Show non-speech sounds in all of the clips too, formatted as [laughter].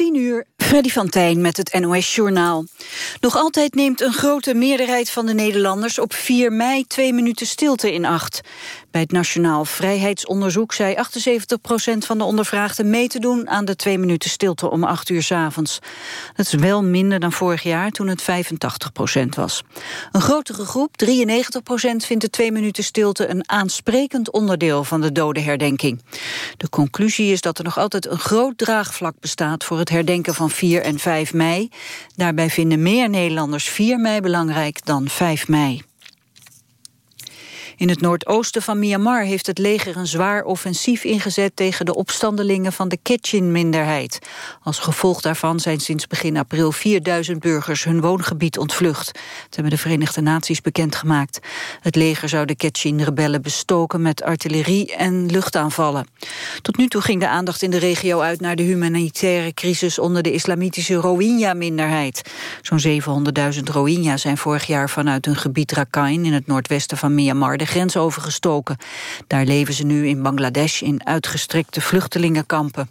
10 uur, Freddy van Tijn met het NOS-journaal. Nog altijd neemt een grote meerderheid van de Nederlanders... op 4 mei twee minuten stilte in acht. Bij het Nationaal Vrijheidsonderzoek zei 78% van de ondervraagden mee te doen aan de twee minuten stilte om 8 uur s avonds. Dat is wel minder dan vorig jaar toen het 85% was. Een grotere groep, 93% vindt de twee minuten stilte een aansprekend onderdeel van de dodenherdenking. De conclusie is dat er nog altijd een groot draagvlak bestaat voor het herdenken van 4 en 5 mei. Daarbij vinden meer Nederlanders 4 mei belangrijk dan 5 mei. In het noordoosten van Myanmar heeft het leger een zwaar offensief ingezet tegen de opstandelingen van de Kachin-minderheid. Als gevolg daarvan zijn sinds begin april 4000 burgers hun woongebied ontvlucht. Dat hebben de Verenigde Naties bekendgemaakt. Het leger zou de Kachin-rebellen bestoken met artillerie en luchtaanvallen. Tot nu toe ging de aandacht in de regio uit naar de humanitaire crisis onder de islamitische Rohingya-minderheid. Zo'n 700.000 Rohingya zijn vorig jaar vanuit hun gebied Rakhine in het noordwesten van Myanmar grens overgestoken. Daar leven ze nu in Bangladesh in uitgestrekte vluchtelingenkampen.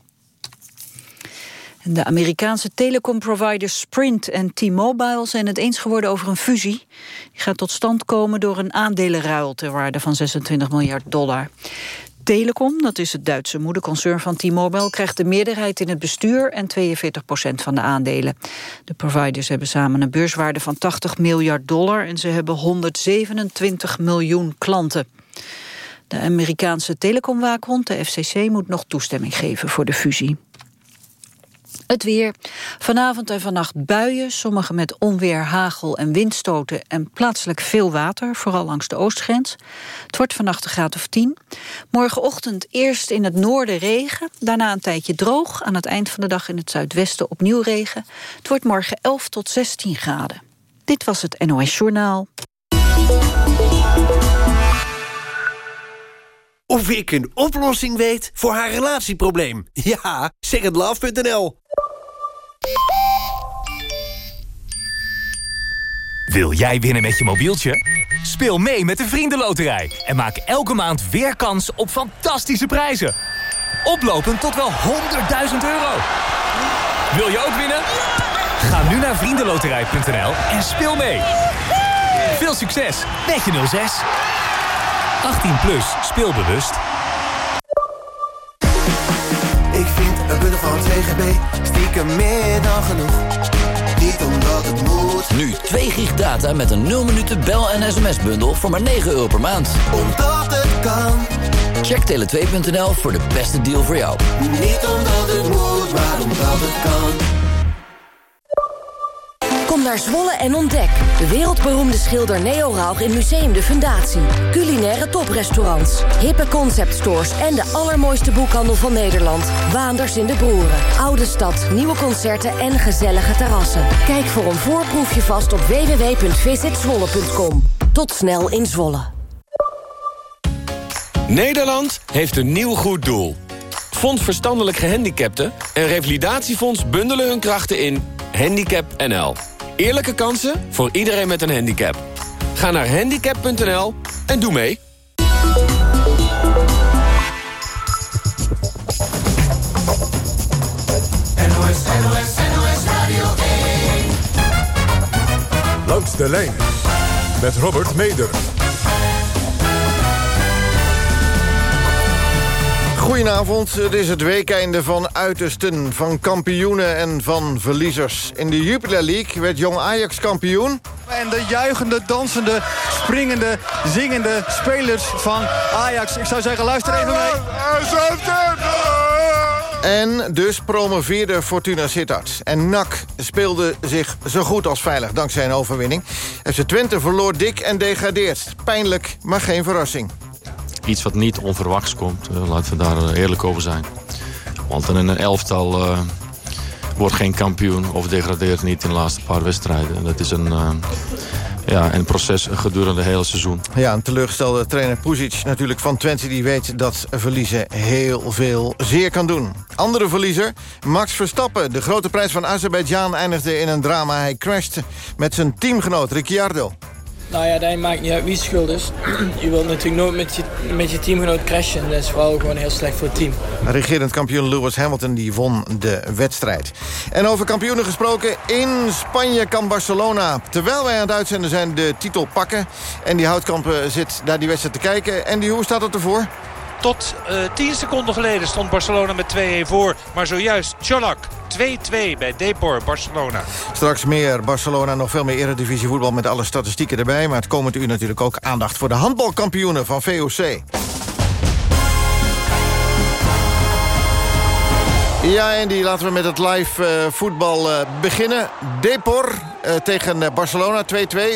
De Amerikaanse telecomproviders Sprint en T-Mobile zijn het eens geworden over een fusie. Die gaat tot stand komen door een aandelenruil ter waarde van 26 miljard dollar. Telecom, dat is het Duitse moederconcern van T-Mobile... krijgt de meerderheid in het bestuur en 42 procent van de aandelen. De providers hebben samen een beurswaarde van 80 miljard dollar... en ze hebben 127 miljoen klanten. De Amerikaanse telecomwaakhond, de FCC, moet nog toestemming geven voor de fusie. Het weer. Vanavond en vannacht buien, sommige met onweer, hagel en windstoten... en plaatselijk veel water, vooral langs de oostgrens. Het wordt vannacht een graad of 10. Morgenochtend eerst in het noorden regen, daarna een tijdje droog. Aan het eind van de dag in het zuidwesten opnieuw regen. Het wordt morgen 11 tot 16 graden. Dit was het NOS Journaal. Of ik een oplossing weet voor haar relatieprobleem. Ja, secondlove.nl Wil jij winnen met je mobieltje? Speel mee met de Vriendenloterij en maak elke maand weer kans op fantastische prijzen. Oplopend tot wel 100.000 euro. Wil je ook winnen? Ga nu naar vriendenloterij.nl en speel mee. Veel succes met je 06. 18 plus, speelbewust. Ik vind een bundel van 2 GB stiekem meer dan genoeg. Niet omdat het moet. Nu 2 gig data met een 0 minuten bel- en sms-bundel voor maar 9 euro per maand. Omdat het kan. Check tele2.nl voor de beste deal voor jou. Niet omdat het moet, maar omdat het kan. Kom naar Zwolle en ontdek. De wereldberoemde schilder Neo Rauch in Museum de Fundatie. Culinaire toprestaurants, hippe conceptstores... en de allermooiste boekhandel van Nederland. Waanders in de Broeren. Oude stad, nieuwe concerten en gezellige terrassen. Kijk voor een voorproefje vast op www.visitzwolle.com. Tot snel in Zwolle. Nederland heeft een nieuw goed doel. Fonds Verstandelijk Gehandicapten en Revalidatiefonds bundelen hun krachten in Handicap NL. Eerlijke kansen voor iedereen met een handicap. Ga naar handicap.nl en doe mee. NOS, NOS, NOS Radio 1. Langs de lijn met Robert Meder. Goedenavond, het is het weekeinde van uitersten, van kampioenen en van verliezers. In de Jupiler League werd Jong Ajax kampioen. En de juichende, dansende, springende, zingende spelers van Ajax. Ik zou zeggen, luister even mee. En dus promoveerde Fortuna Sittard. En NAC speelde zich zo goed als veilig dankzij een overwinning. FC Twente verloor dik en degradeert. Pijnlijk, maar geen verrassing iets wat niet onverwachts komt. Uh, laten we daar uh, eerlijk over zijn. Want in een elftal uh, wordt geen kampioen of degradeert niet in de laatste paar wedstrijden. Dat is een, ja, een proces gedurende het hele seizoen. Ja, een teleurgestelde trainer Puzic natuurlijk van Twente... die weet dat verliezen heel veel zeer kan doen. Andere verliezer, Max Verstappen. De grote prijs van Azerbeidzjan eindigde in een drama. Hij crasht met zijn teamgenoot Ricciardo. Nou ja, dat maakt niet uit wie schuld is. [clears throat] je wilt natuurlijk nooit met je, met je teamgenoot crashen. Dat is vooral gewoon heel slecht voor het team. Regerend kampioen Lewis Hamilton die won de wedstrijd. En over kampioenen gesproken, in Spanje kan Barcelona... terwijl wij aan het uitzenden zijn, de titel pakken. En die Houtkampen zit naar die wedstrijd te kijken. En die, hoe staat het ervoor? Tot uh, eh, 10 seconden geleden stond Barcelona met 2-1 voor. Maar zojuist Cholak 2-2 bij Depor Barcelona. Straks meer Barcelona, nog veel meer eredivisie voetbal met alle statistieken erbij. Maar het komend uur natuurlijk ook aandacht voor de handbalkampioenen van VOC. Ja, Andy, laten we met het live uh, voetbal uh, beginnen. Depor tegen Barcelona, 2-2.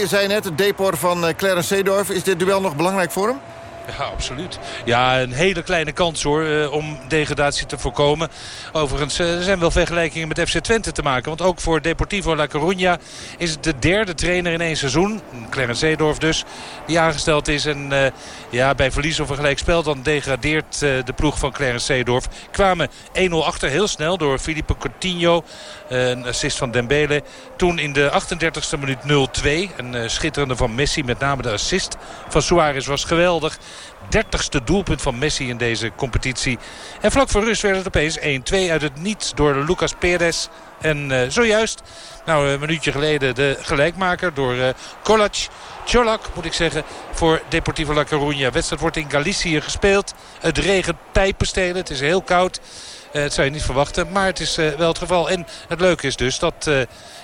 Zei net, Depor van Clarence Seedorf. Is dit duel nog belangrijk voor hem? Ja, absoluut. Ja, een hele kleine kans hoor eh, om degradatie te voorkomen. Overigens, eh, er zijn wel vergelijkingen met FC Twente te maken. Want ook voor Deportivo La Coruña is het de derde trainer in één seizoen. Clarence Zeedorf dus, die aangesteld is. En uh, ja, bij verlies of een gelijkspel dan degradeert de ploeg van Clarence Zeedorf. Kwamen 1-0 achter heel snel door Filipe Coutinho. Een assist van Dembele. Toen in de 38e minuut 0-2. Een schitterende van Messi. Met name de assist van Suarez was geweldig. 30ste doelpunt van Messi in deze competitie. En vlak voor rust werd het opeens 1-2 uit het niets door Lucas Perez. En uh, zojuist, nou een minuutje geleden, de gelijkmaker door uh, Kolac. Cholak, moet ik zeggen, voor Deportivo La Coruña. Wedstrijd wordt in Galicië gespeeld. Het regent pijpenstelen, het is heel koud. Uh, het zou je niet verwachten, maar het is wel het geval. En het leuke is dus dat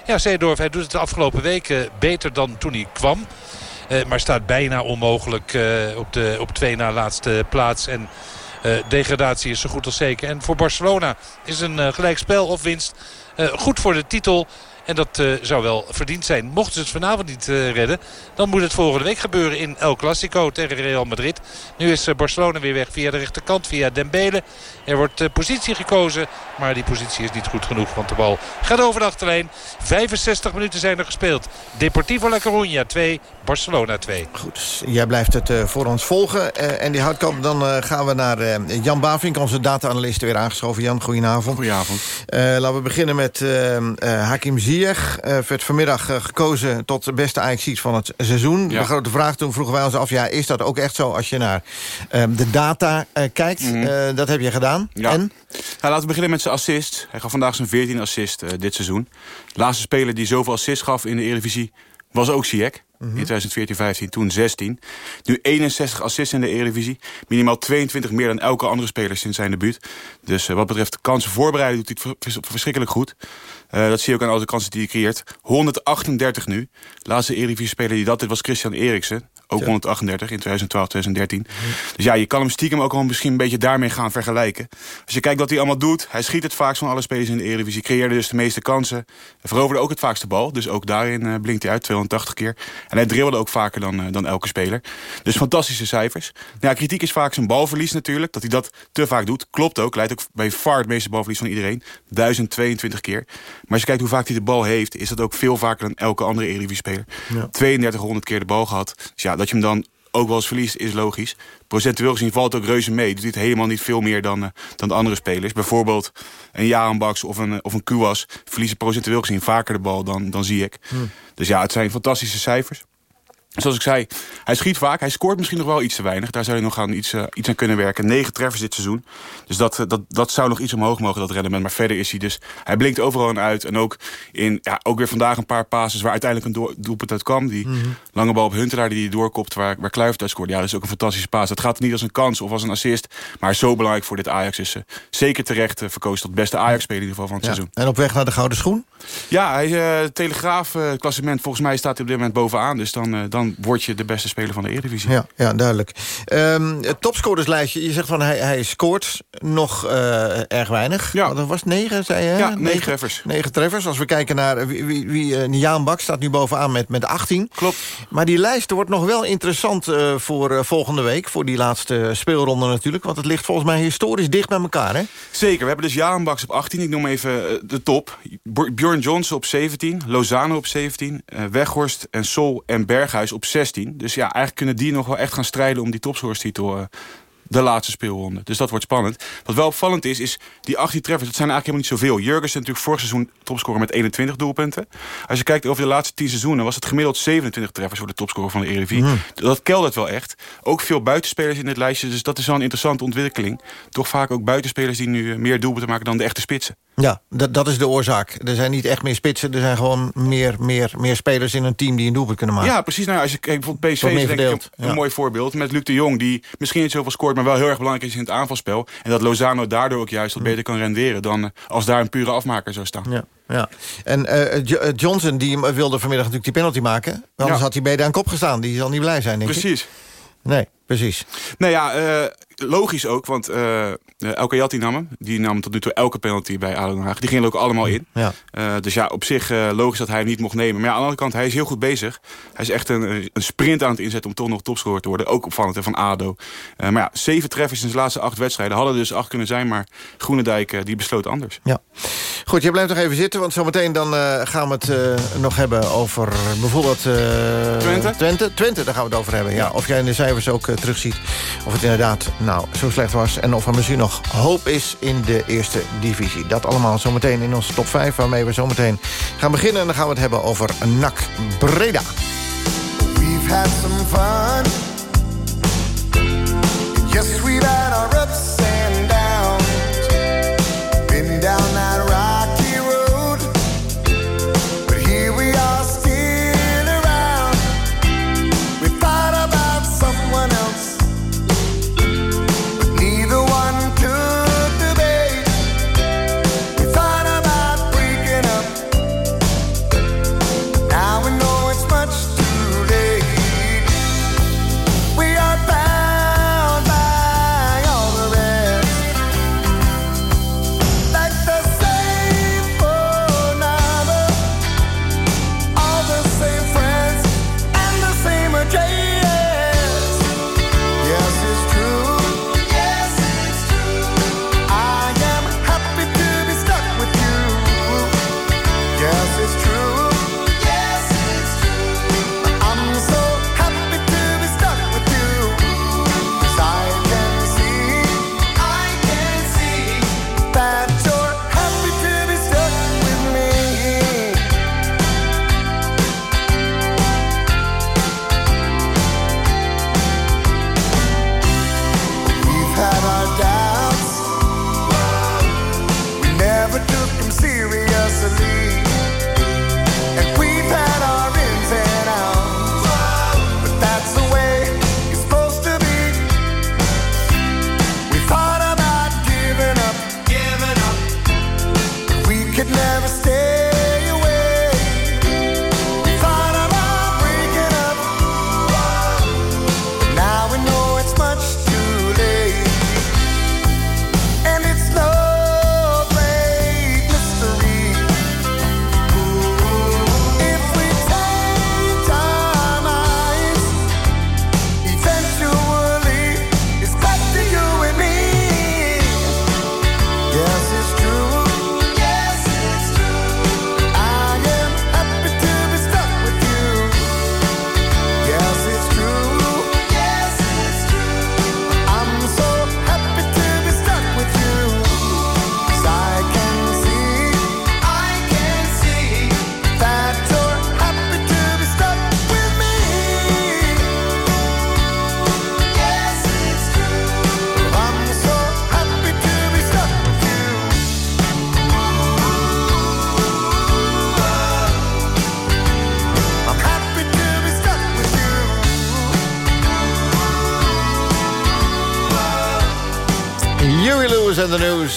ja, Zeedorf, hij doet het de afgelopen weken beter dan toen hij kwam. Uh, maar staat bijna onmogelijk uh, op de op twee na laatste plaats. En uh, degradatie is zo goed als zeker. En voor Barcelona is een gelijkspel of winst goed voor de titel. En dat uh, zou wel verdiend zijn. Mochten ze het vanavond niet uh, redden, dan moet het volgende week gebeuren in El Clasico tegen Real Madrid. Nu is uh, Barcelona weer weg via de rechterkant, via Dembele. Er wordt positie gekozen, maar die positie is niet goed genoeg. Want de bal gaat over de achterlijn. 65 minuten zijn er gespeeld. Deportivo La Coruña 2, Barcelona 2. Goed, jij blijft het voor ons volgen. en die houtkamp, dan gaan we naar Jan Bavink, onze data-analyst, weer aangeschoven. Jan, goedenavond. Goedenavond. laten we beginnen met Hakim Ziyech. Uh, werd vanmiddag uh, gekozen tot de beste ajax van het seizoen. Ja. De grote vraag toen vroegen wij ons af... Ja, is dat ook echt zo als je naar uh, de data uh, kijkt? Mm -hmm. dat heb je gedaan. Ja. En? Ja, laten we beginnen met zijn assist. Hij gaf vandaag zijn 14 assist dit seizoen. De laatste speler die zoveel assist gaf in de Eredivisie was ook Ziyech. -hmm. In 2014, 15, toen 16. Nu 61 assists in de Eredivisie. Minimaal 22 meer dan elke andere speler sinds zijn debuut. Dus wat betreft kansen voorbereiden doet hij het verschrikkelijk goed. Uh, dat zie je ook aan alle kansen die hij creëert. 138 nu. De laatste Eredivisie-speler die dat dit was Christian Eriksen. Ook 138 in 2012, 2013. Dus ja, je kan hem stiekem ook wel misschien een beetje daarmee gaan vergelijken. Als je kijkt wat hij allemaal doet. Hij schiet het vaakst van alle spelers in de Eredivisie. Creëerde dus de meeste kansen. Hij veroverde ook het vaakste bal. Dus ook daarin uh, blinkt hij uit, 280 keer. En hij dribbelde ook vaker dan, uh, dan elke speler. Dus fantastische cijfers. Ja, kritiek is vaak zijn balverlies natuurlijk. Dat hij dat te vaak doet. Klopt ook. Leidt ook bij far het meeste balverlies van iedereen. 1022 keer. Maar als je kijkt hoe vaak hij de bal heeft... is dat ook veel vaker dan elke andere Eredivisie-speler. Ja. 3200 keer de bal gehad. Dus ja, dat je hem dan ook wel eens verliest, is logisch. Procentueel gezien valt ook reuze mee. Doet hij helemaal niet veel meer dan, uh, dan de andere spelers. Bijvoorbeeld een Jarenbaks of een, of een Kuwas verliezen procentueel gezien vaker de bal dan, dan zie ik. Hmm. Dus ja, het zijn fantastische cijfers. Zoals ik zei, hij schiet vaak. Hij scoort misschien nog wel iets te weinig. Daar zou hij nog aan iets, uh, iets aan kunnen werken. Negen treffers dit seizoen. Dus dat, uh, dat, dat zou nog iets omhoog mogen, dat rendement. Maar verder is hij dus... Hij blinkt overal aan uit. En ook, in, ja, ook weer vandaag een paar passes waar uiteindelijk een doelpunt uit kwam. Die mm -hmm. lange bal op Huntelaar die hij doorkopt waar, waar Kluivert uit scoort. Ja, dat is ook een fantastische paas. Dat gaat niet als een kans of als een assist. Maar zo belangrijk voor dit Ajax is uh, zeker terecht verkozen tot beste Ajax-speler in ieder geval van het ja. seizoen. En op weg naar de Gouden Schoen? Ja, hij, Telegraaf klassement volgens mij staat hij op dit moment bovenaan. Dus dan, dan word je de beste speler van de Eredivisie. Ja, ja duidelijk. Um, het topscorerslijstje, je zegt van hij, hij scoort nog uh, erg weinig. Ja. Dat was negen, zei je? Ja, negen, negen treffers. Negen treffers. Als we kijken naar wie, wie, wie Bak staat nu bovenaan met, met 18. Klopt. Maar die lijst wordt nog wel interessant uh, voor volgende week. Voor die laatste speelronde natuurlijk. Want het ligt volgens mij historisch dicht bij elkaar, hè? Zeker. We hebben dus Jaan Baks op 18. Ik noem even de top. Bjorn Johnson op 17. Lozano op 17. Weghorst en Sol en Berghuis op 16. Dus ja, eigenlijk kunnen die nog wel echt gaan strijden om die topscorerstitel uh, de laatste speelronde. Dus dat wordt spannend. Wat wel opvallend is, is die 18 treffers, dat zijn eigenlijk helemaal niet zoveel. Jurgens natuurlijk vorig seizoen topscorer met 21 doelpunten. Als je kijkt over de laatste 10 seizoenen... was het gemiddeld 27 treffers voor de topscorer van de Eredivisie. Mhm. Dat keldert wel echt. Ook veel buitenspelers in dit lijstje. Dus dat is wel een interessante ontwikkeling. Toch vaak ook buitenspelers die nu eh, meer doelpunten maken dan de echte spitsen. Ja, dat, dat is de oorzaak. Er zijn niet echt meer spitsen. Er zijn gewoon meer, meer, meer spelers in een team die een doelpunt kunnen maken. Ja, precies. Nou, ja, als je kijkt, bijvoorbeeld PSV is denk ik een, verdeeld, ja. een mooi voorbeeld. Met Luc de Jong, die misschien niet zoveel scoort... maar wel heel erg belangrijk is in het aanvalspel. En dat Lozano daardoor ook juist wat beter kan renderen... dan eh, als daar een pure afmaker zou staan. Ja, ja. En eh, eh, Johnson die wilde vanmiddag natuurlijk die penalty maken. Anders Ja. had hij beter aan kop gestaan. Die zal niet blij zijn, denk ik. Precies. Nee, precies. Nou ja, eh, logisch ook, want Elke Jat die nam hem. Die nam tot nu toe elke penalty bij ADO Den Haag. Die gingen er ook allemaal in. Ja. Dus ja, op zich logisch dat hij hem niet mocht nemen. Maar ja, aan de andere kant, hij is heel goed bezig. Hij is echt een, een sprint aan het inzetten om toch nog topscorer te worden. Ook opvallend hè, van ADO. Maar ja, zeven treffers in zijn laatste acht wedstrijden. Hadden dus acht kunnen zijn, maar Groenendijk die besloot anders. Ja. Goed, je blijft nog even zitten, want zometeen dan gaan we het nog hebben over bijvoorbeeld... Twente? Twente? Twente, daar gaan we het over hebben. Ja. Of jij in de cijfers ook terugziet of het inderdaad nou, zo slecht was... en of er misschien nog hoop is in de eerste divisie. Dat allemaal zometeen in onze top 5, waarmee we zometeen gaan beginnen. En dan gaan we het hebben over NAC Breda. We've had some fun. Yes,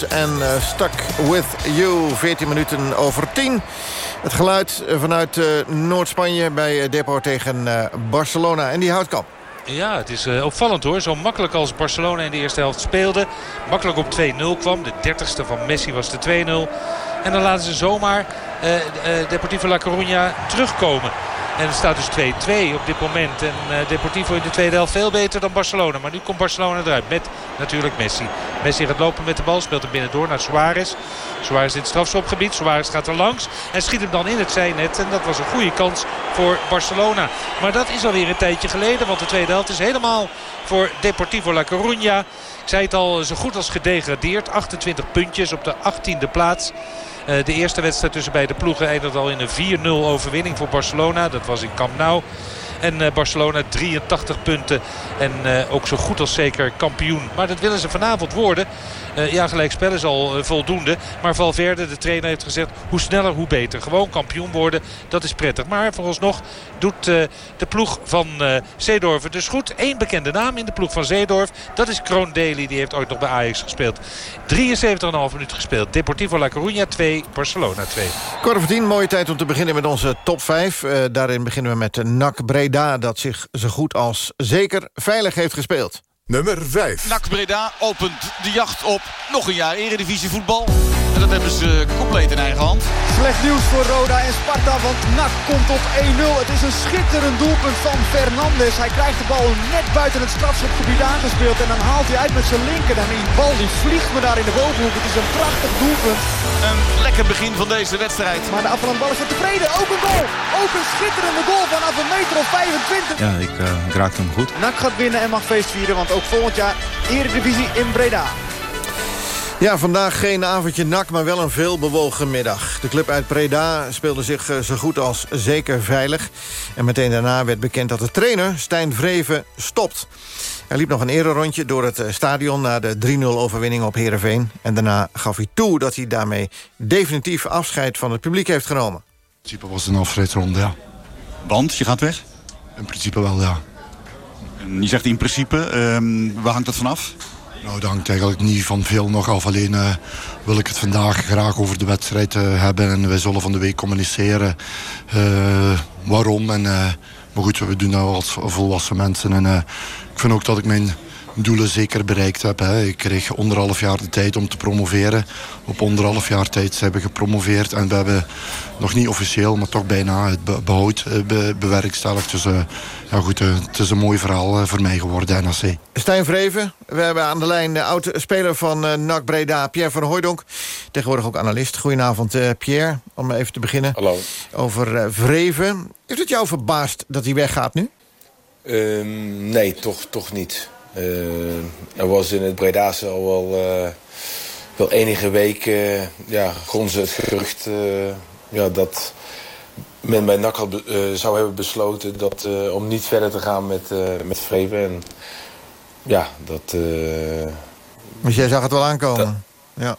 en eh, Stuck With You. 14 minuten over 10. Het geluid eh, vanuit eh, Noord-Spanje bij Depot tegen Barcelona. En die houdt kamp. Ja, het is eh, opvallend hoor. Zo makkelijk als Barcelona in de eerste helft speelde. Makkelijk op 2-0 kwam. De 30ste van Messi was de 2-0. En dan laten ze zomaar eh eh, Deportivo La Coruña terugkomen. En het staat dus 2-2 op dit moment. En uh, Deportivo in de tweede helft veel beter dan Barcelona. Maar nu komt Barcelona eruit met natuurlijk Messi. Messi gaat lopen met de bal, speelt hem binnendoor naar Suarez. Suarez in het strafschopgebied. Suarez gaat er langs en schiet hem dan in het zijnet. En dat was een goede kans voor Barcelona. Maar dat is alweer een tijdje geleden. Want de tweede helft is helemaal voor Deportivo La Coruña. Ik zei het al, zo goed als gedegradeerd. 28 puntjes op de 18e plaats. Uh, de eerste wedstrijd tussen beide ploegen eindigde al in een 4-0 overwinning voor Barcelona. Dat was in Camp Nou. En uh, Barcelona 83 punten. En uh, ook zo goed als zeker kampioen. Maar dat willen ze vanavond worden. Uh, ja, gelijkspel is al uh, voldoende. Maar Valverde, de trainer, heeft gezegd hoe sneller hoe beter. Gewoon kampioen worden, dat is prettig. Maar vooralsnog doet uh, de ploeg van Zeedorf dus goed. Eén bekende naam in de ploeg van Zeedorf. Dat is Kroon Daly, die heeft ooit nog bij Ajax gespeeld. 73,5 minuten gespeeld. Deportivo La Coruña 2, Barcelona 2. Korte mooie tijd om te beginnen met onze top 5. daarin beginnen we met NAC Breda, dat zich zo goed als zeker veilig heeft gespeeld. Nummer 5. NAC Breda opent de jacht op nog een jaar eredivisie voetbal. Dat hebben ze compleet in eigen hand. Slecht nieuws voor Roda en Sparta, want NAC komt op 1-0. Het is een schitterend doelpunt van Fernandes. Hij krijgt de bal net buiten het strafschopgebied aangespeeld. En dan haalt hij uit met zijn linker. En die bal die vliegt me daar in de bovenhoek. Het is een prachtig doelpunt. Een lekker begin van deze wedstrijd. Maar de bal is tevreden. Ook een goal. Ook een schitterende goal vanaf een meter of 25. Ja, ik, uh, ik raakte hem goed. NAC gaat winnen en mag feest vieren, want ook volgend jaar Eredivisie in Breda. Ja, vandaag geen avondje nak, maar wel een veelbewogen middag. De club uit Breda speelde zich eh, zo goed als zeker veilig. En meteen daarna werd bekend dat de trainer, Stijn Vreven, stopt. Hij liep nog een rondje door het eh, stadion... na de 3-0-overwinning op Heerenveen. En daarna gaf hij toe dat hij daarmee definitief afscheid van het publiek heeft genomen. In principe was het een afscheidsronde, ja. Want, je gaat weg? In principe wel, ja. Je zegt in principe, um, waar hangt dat vanaf? Nou, dat hangt eigenlijk niet van veel nog af. Alleen uh, wil ik het vandaag graag over de wedstrijd uh, hebben. En wij zullen van de week communiceren uh, waarom. En, maar goed, we doen dat als volwassen mensen. En ik vind ook dat ik mijn doelen zeker bereikt heb. Hè. Ik kreeg anderhalf jaar de tijd om te promoveren. Op anderhalf jaar tijd hebben we gepromoveerd. En we hebben nog niet officieel, maar toch bijna het behoud be bewerkstelligd. Dus uh, ja, goed, uh, het is een mooi verhaal uh, voor mij geworden, NAC. Stijn Vreven, we hebben aan de lijn de oud-speler van NAC Breda, Pierre van Hooijdonk. Tegenwoordig ook analist. Goedenavond, Pierre. Om even te beginnen. Hallo. Over Vreven. Heeft het jou verbaasd dat hij weggaat nu? Um, nee, toch, toch niet. Uh, er was in het Bredase al wel, uh, wel enige weken ja, het gerucht ja, dat men bij NAC had, zou hebben besloten dat, om niet verder te gaan met, met Vreven. En ja, dat... maar jij zag het wel aankomen? Dat, ja.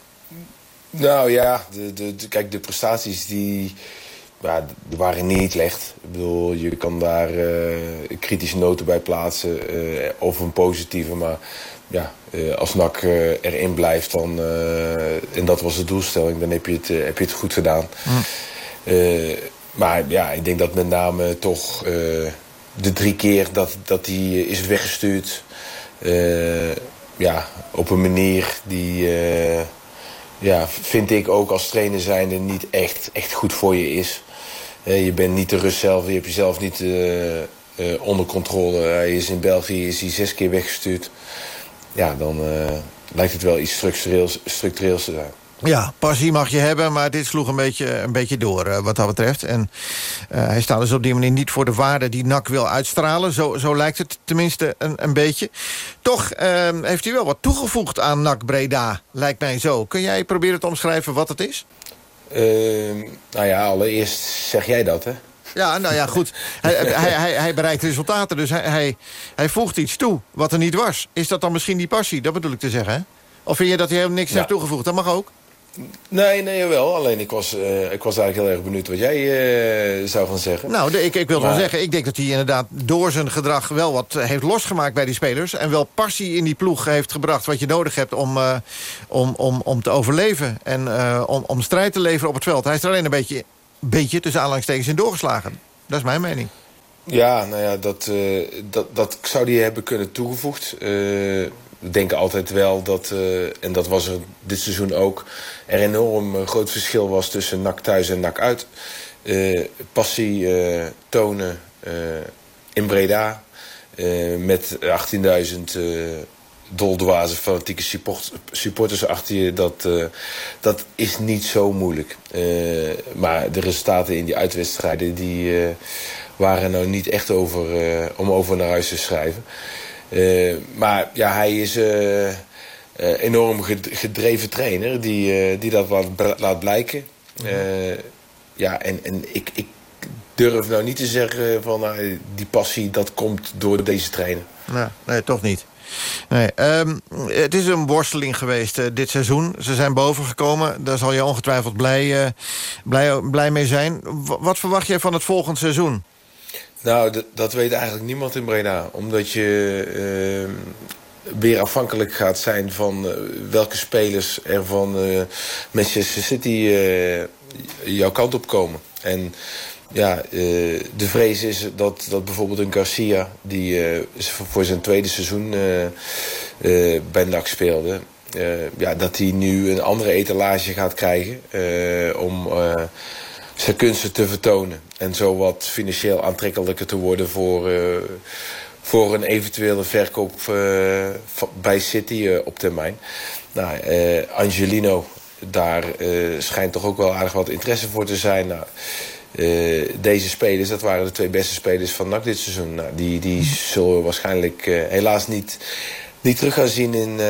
Nou ja, de, de, de, kijk, de prestaties die ja, die waren niet slecht. Ik bedoel, je kan daar uh, kritische noten bij plaatsen. Uh, of een positieve, maar ja, uh, als NAC erin blijft... Dan, en dat was de doelstelling, dan heb je het, heb je het goed gedaan. Maar ja, ik denk dat met name toch de drie keer dat, dat die is weggestuurd... ja, op een manier die ja, vind ik ook als trainer zijnde niet echt, echt goed voor je is. Je bent niet de rust zelf, je hebt jezelf niet uh, uh, onder controle. Hij is in België is hij zes keer weggestuurd. Ja, dan uh, lijkt het wel iets structureels, structureels te zijn. Ja, passie mag je hebben, maar dit sloeg een beetje, een beetje door wat dat betreft. En hij staat dus op die manier niet voor de waarde die NAC wil uitstralen. Zo, zo lijkt het tenminste een, een beetje. Toch uh, heeft hij wel wat toegevoegd aan NAC Breda, lijkt mij zo. Kun jij proberen te omschrijven wat het is? Ehm, nou ja, allereerst zeg jij dat, hè? Ja, nou ja, goed. hij, [laughs] hij, hij, hij, bereikt resultaten, dus hij, hij, hij voegt iets toe wat er niet was. Is dat dan misschien die passie? Dat bedoel ik te zeggen, hè? Of vind je dat hij helemaal niks ja. heeft toegevoegd? Dat mag ook. Nee, nee, wel. Alleen ik was, uh, ik was eigenlijk heel erg benieuwd wat jij uh, zou gaan zeggen. Nou, de, ik, ik wil maar... wel zeggen, ik denk dat hij inderdaad door zijn gedrag wel wat heeft losgemaakt bij die spelers. En wel passie in die ploeg heeft gebracht wat je nodig hebt om, uh, om, om, om te overleven. En om, om strijd te leveren op het veld. Hij is er alleen een beetje, beetje tussen aanhalingstekens in doorgeslagen. Dat is mijn mening. Ja, nou ja, dat, dat, dat zou hij hebben kunnen toegevoegd denken altijd wel dat, eh, en dat was er dit seizoen ook... er enorm een groot verschil was tussen NAC thuis en NAC uit. Eh, passie eh, tonen eh, in Breda... eh, met 18.000 eh doldwaze fanatieke support- supporters achter je... Dat, eh, dat is niet zo moeilijk. Eh, maar de resultaten in die uitwedstrijden... die eh, waren nou niet echt over, eh, om over naar huis te schrijven... Eh, maar ja, hij is eh, eh, enorm ged- gedreven trainer die, die dat laat, laat blijken. Eh, ja, en, en ik, ik durf nou niet te zeggen van nou, die passie dat komt door deze trainer. Nou, nee, toch niet. Nee, ehm, het is een worsteling geweest dit seizoen. Ze zijn bovengekomen. Daar zal je ongetwijfeld blij, blij, blij mee zijn. W- wat verwacht jij van het volgend seizoen? Nou, dat weet eigenlijk niemand in Breda. Omdat je eh, weer afhankelijk gaat zijn van eh, welke spelers er van eh, Manchester City eh, jouw kant op komen. En ja, de vrees is dat, dat bijvoorbeeld een Garcia... die voor zijn tweede seizoen bij NAC speelde... ja, dat hij nu een andere etalage gaat krijgen... om zijn kunsten te vertonen. En zo wat financieel aantrekkelijker te worden voor, eh, voor een eventuele verkoop eh, bij City eh, op termijn. Nou, Angelino, daar schijnt toch ook wel aardig wat interesse voor te zijn. Nou, deze spelers, dat waren de twee beste spelers van NAC dit seizoen. Nou, die, die zullen we waarschijnlijk helaas niet, niet terug gaan zien in,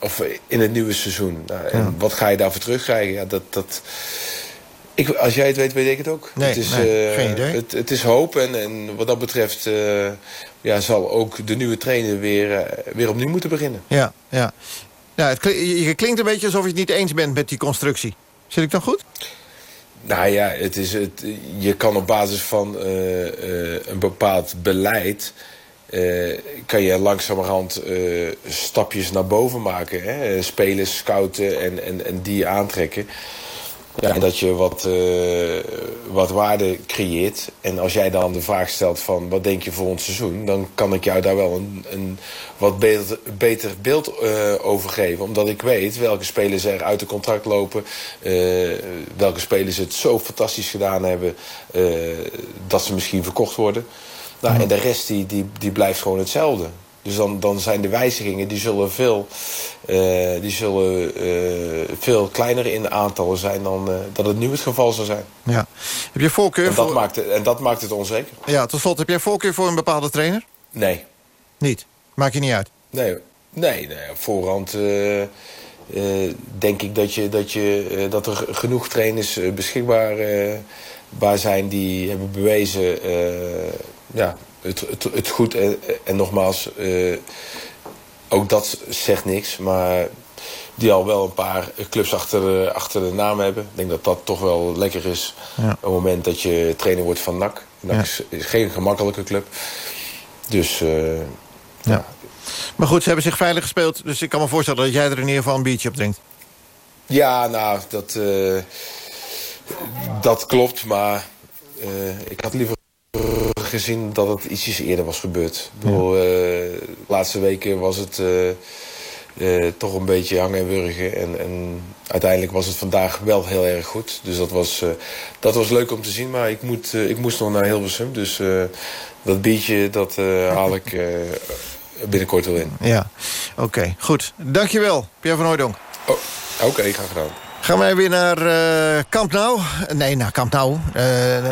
of in het nieuwe seizoen. Nou, en Ja. wat ga je daarvoor terugkrijgen? Ja, dat, dat, ik, als jij het weet, weet ik het ook. Nee, het is, nee, eh, geen idee. Het, het is hoop en, en wat dat betreft eh, ja, zal ook de nieuwe trainer weer, eh, weer opnieuw moeten beginnen. Ja, ja. ja het, kli- je- klinkt een beetje alsof je het niet eens bent met die constructie. Zit ik dan goed? Nou ja, het is het, je kan op basis van een bepaald beleid... kan je langzamerhand stapjes naar boven maken. Hè? Spelers scouten en, en, en die aantrekken. Ja, en dat je wat, eh, wat waarde creëert. En als jij dan de vraag stelt van wat denk je voor ons seizoen... dan kan ik jou daar wel een, een wat beter, beter beeld eh, over geven. Omdat ik weet welke spelers er uit de contract lopen. eh, welke spelers het zo fantastisch gedaan hebben... dat ze misschien verkocht worden. Nou, En de rest die, die, die blijft gewoon hetzelfde. Dus dan, dan zijn de wijzigingen, die zullen veel, eh, die zullen, eh, veel kleiner in aantallen zijn dan eh, dat het nu het geval zou zijn. Ja. Heb je voorkeur En dat, voor... maakt het, en dat maakt het onzeker. Ja, tot slot, heb jij voorkeur voor een bepaalde trainer? Nee. Niet? Maakt je niet uit? Nee, nee, nee op voorhand denk ik dat, je, dat, je, dat er genoeg trainers beschikbaar waar zijn die hebben bewezen ja, het, het, het goed. En, en nogmaals, eh, ook dat zegt niks, maar die al wel een paar clubs achter de, achter de naam hebben. Ik denk dat dat toch wel lekker is Ja. op het moment dat je trainer wordt van NAC. NAC Ja. is, geen gemakkelijke club. Dus eh, Ja. Maar goed, ze hebben zich veilig gespeeld. Dus ik kan me voorstellen dat jij er in ieder geval een biertje op drinkt. Ja, nou, dat, eh, dat klopt, maar eh, ik had liever gezien dat het ietsjes eerder was gebeurd. Ik bedoel, eh, de laatste weken was het eh, eh, toch een beetje hangen en wurgen. En, en uiteindelijk was het vandaag wel heel erg goed. Dus dat was, dat was leuk om te zien, maar ik, moet, ik moest nog naar Hilversum. Dus dat biertje, dat haal ik binnenkort wel in. Ja, oké. Goed. Dankjewel, Pierre van Hooydonk. Oh, Oké, graag gedaan. Gaan wij weer naar eh Camp Nou? Nee, naar Camp Nou. Eh,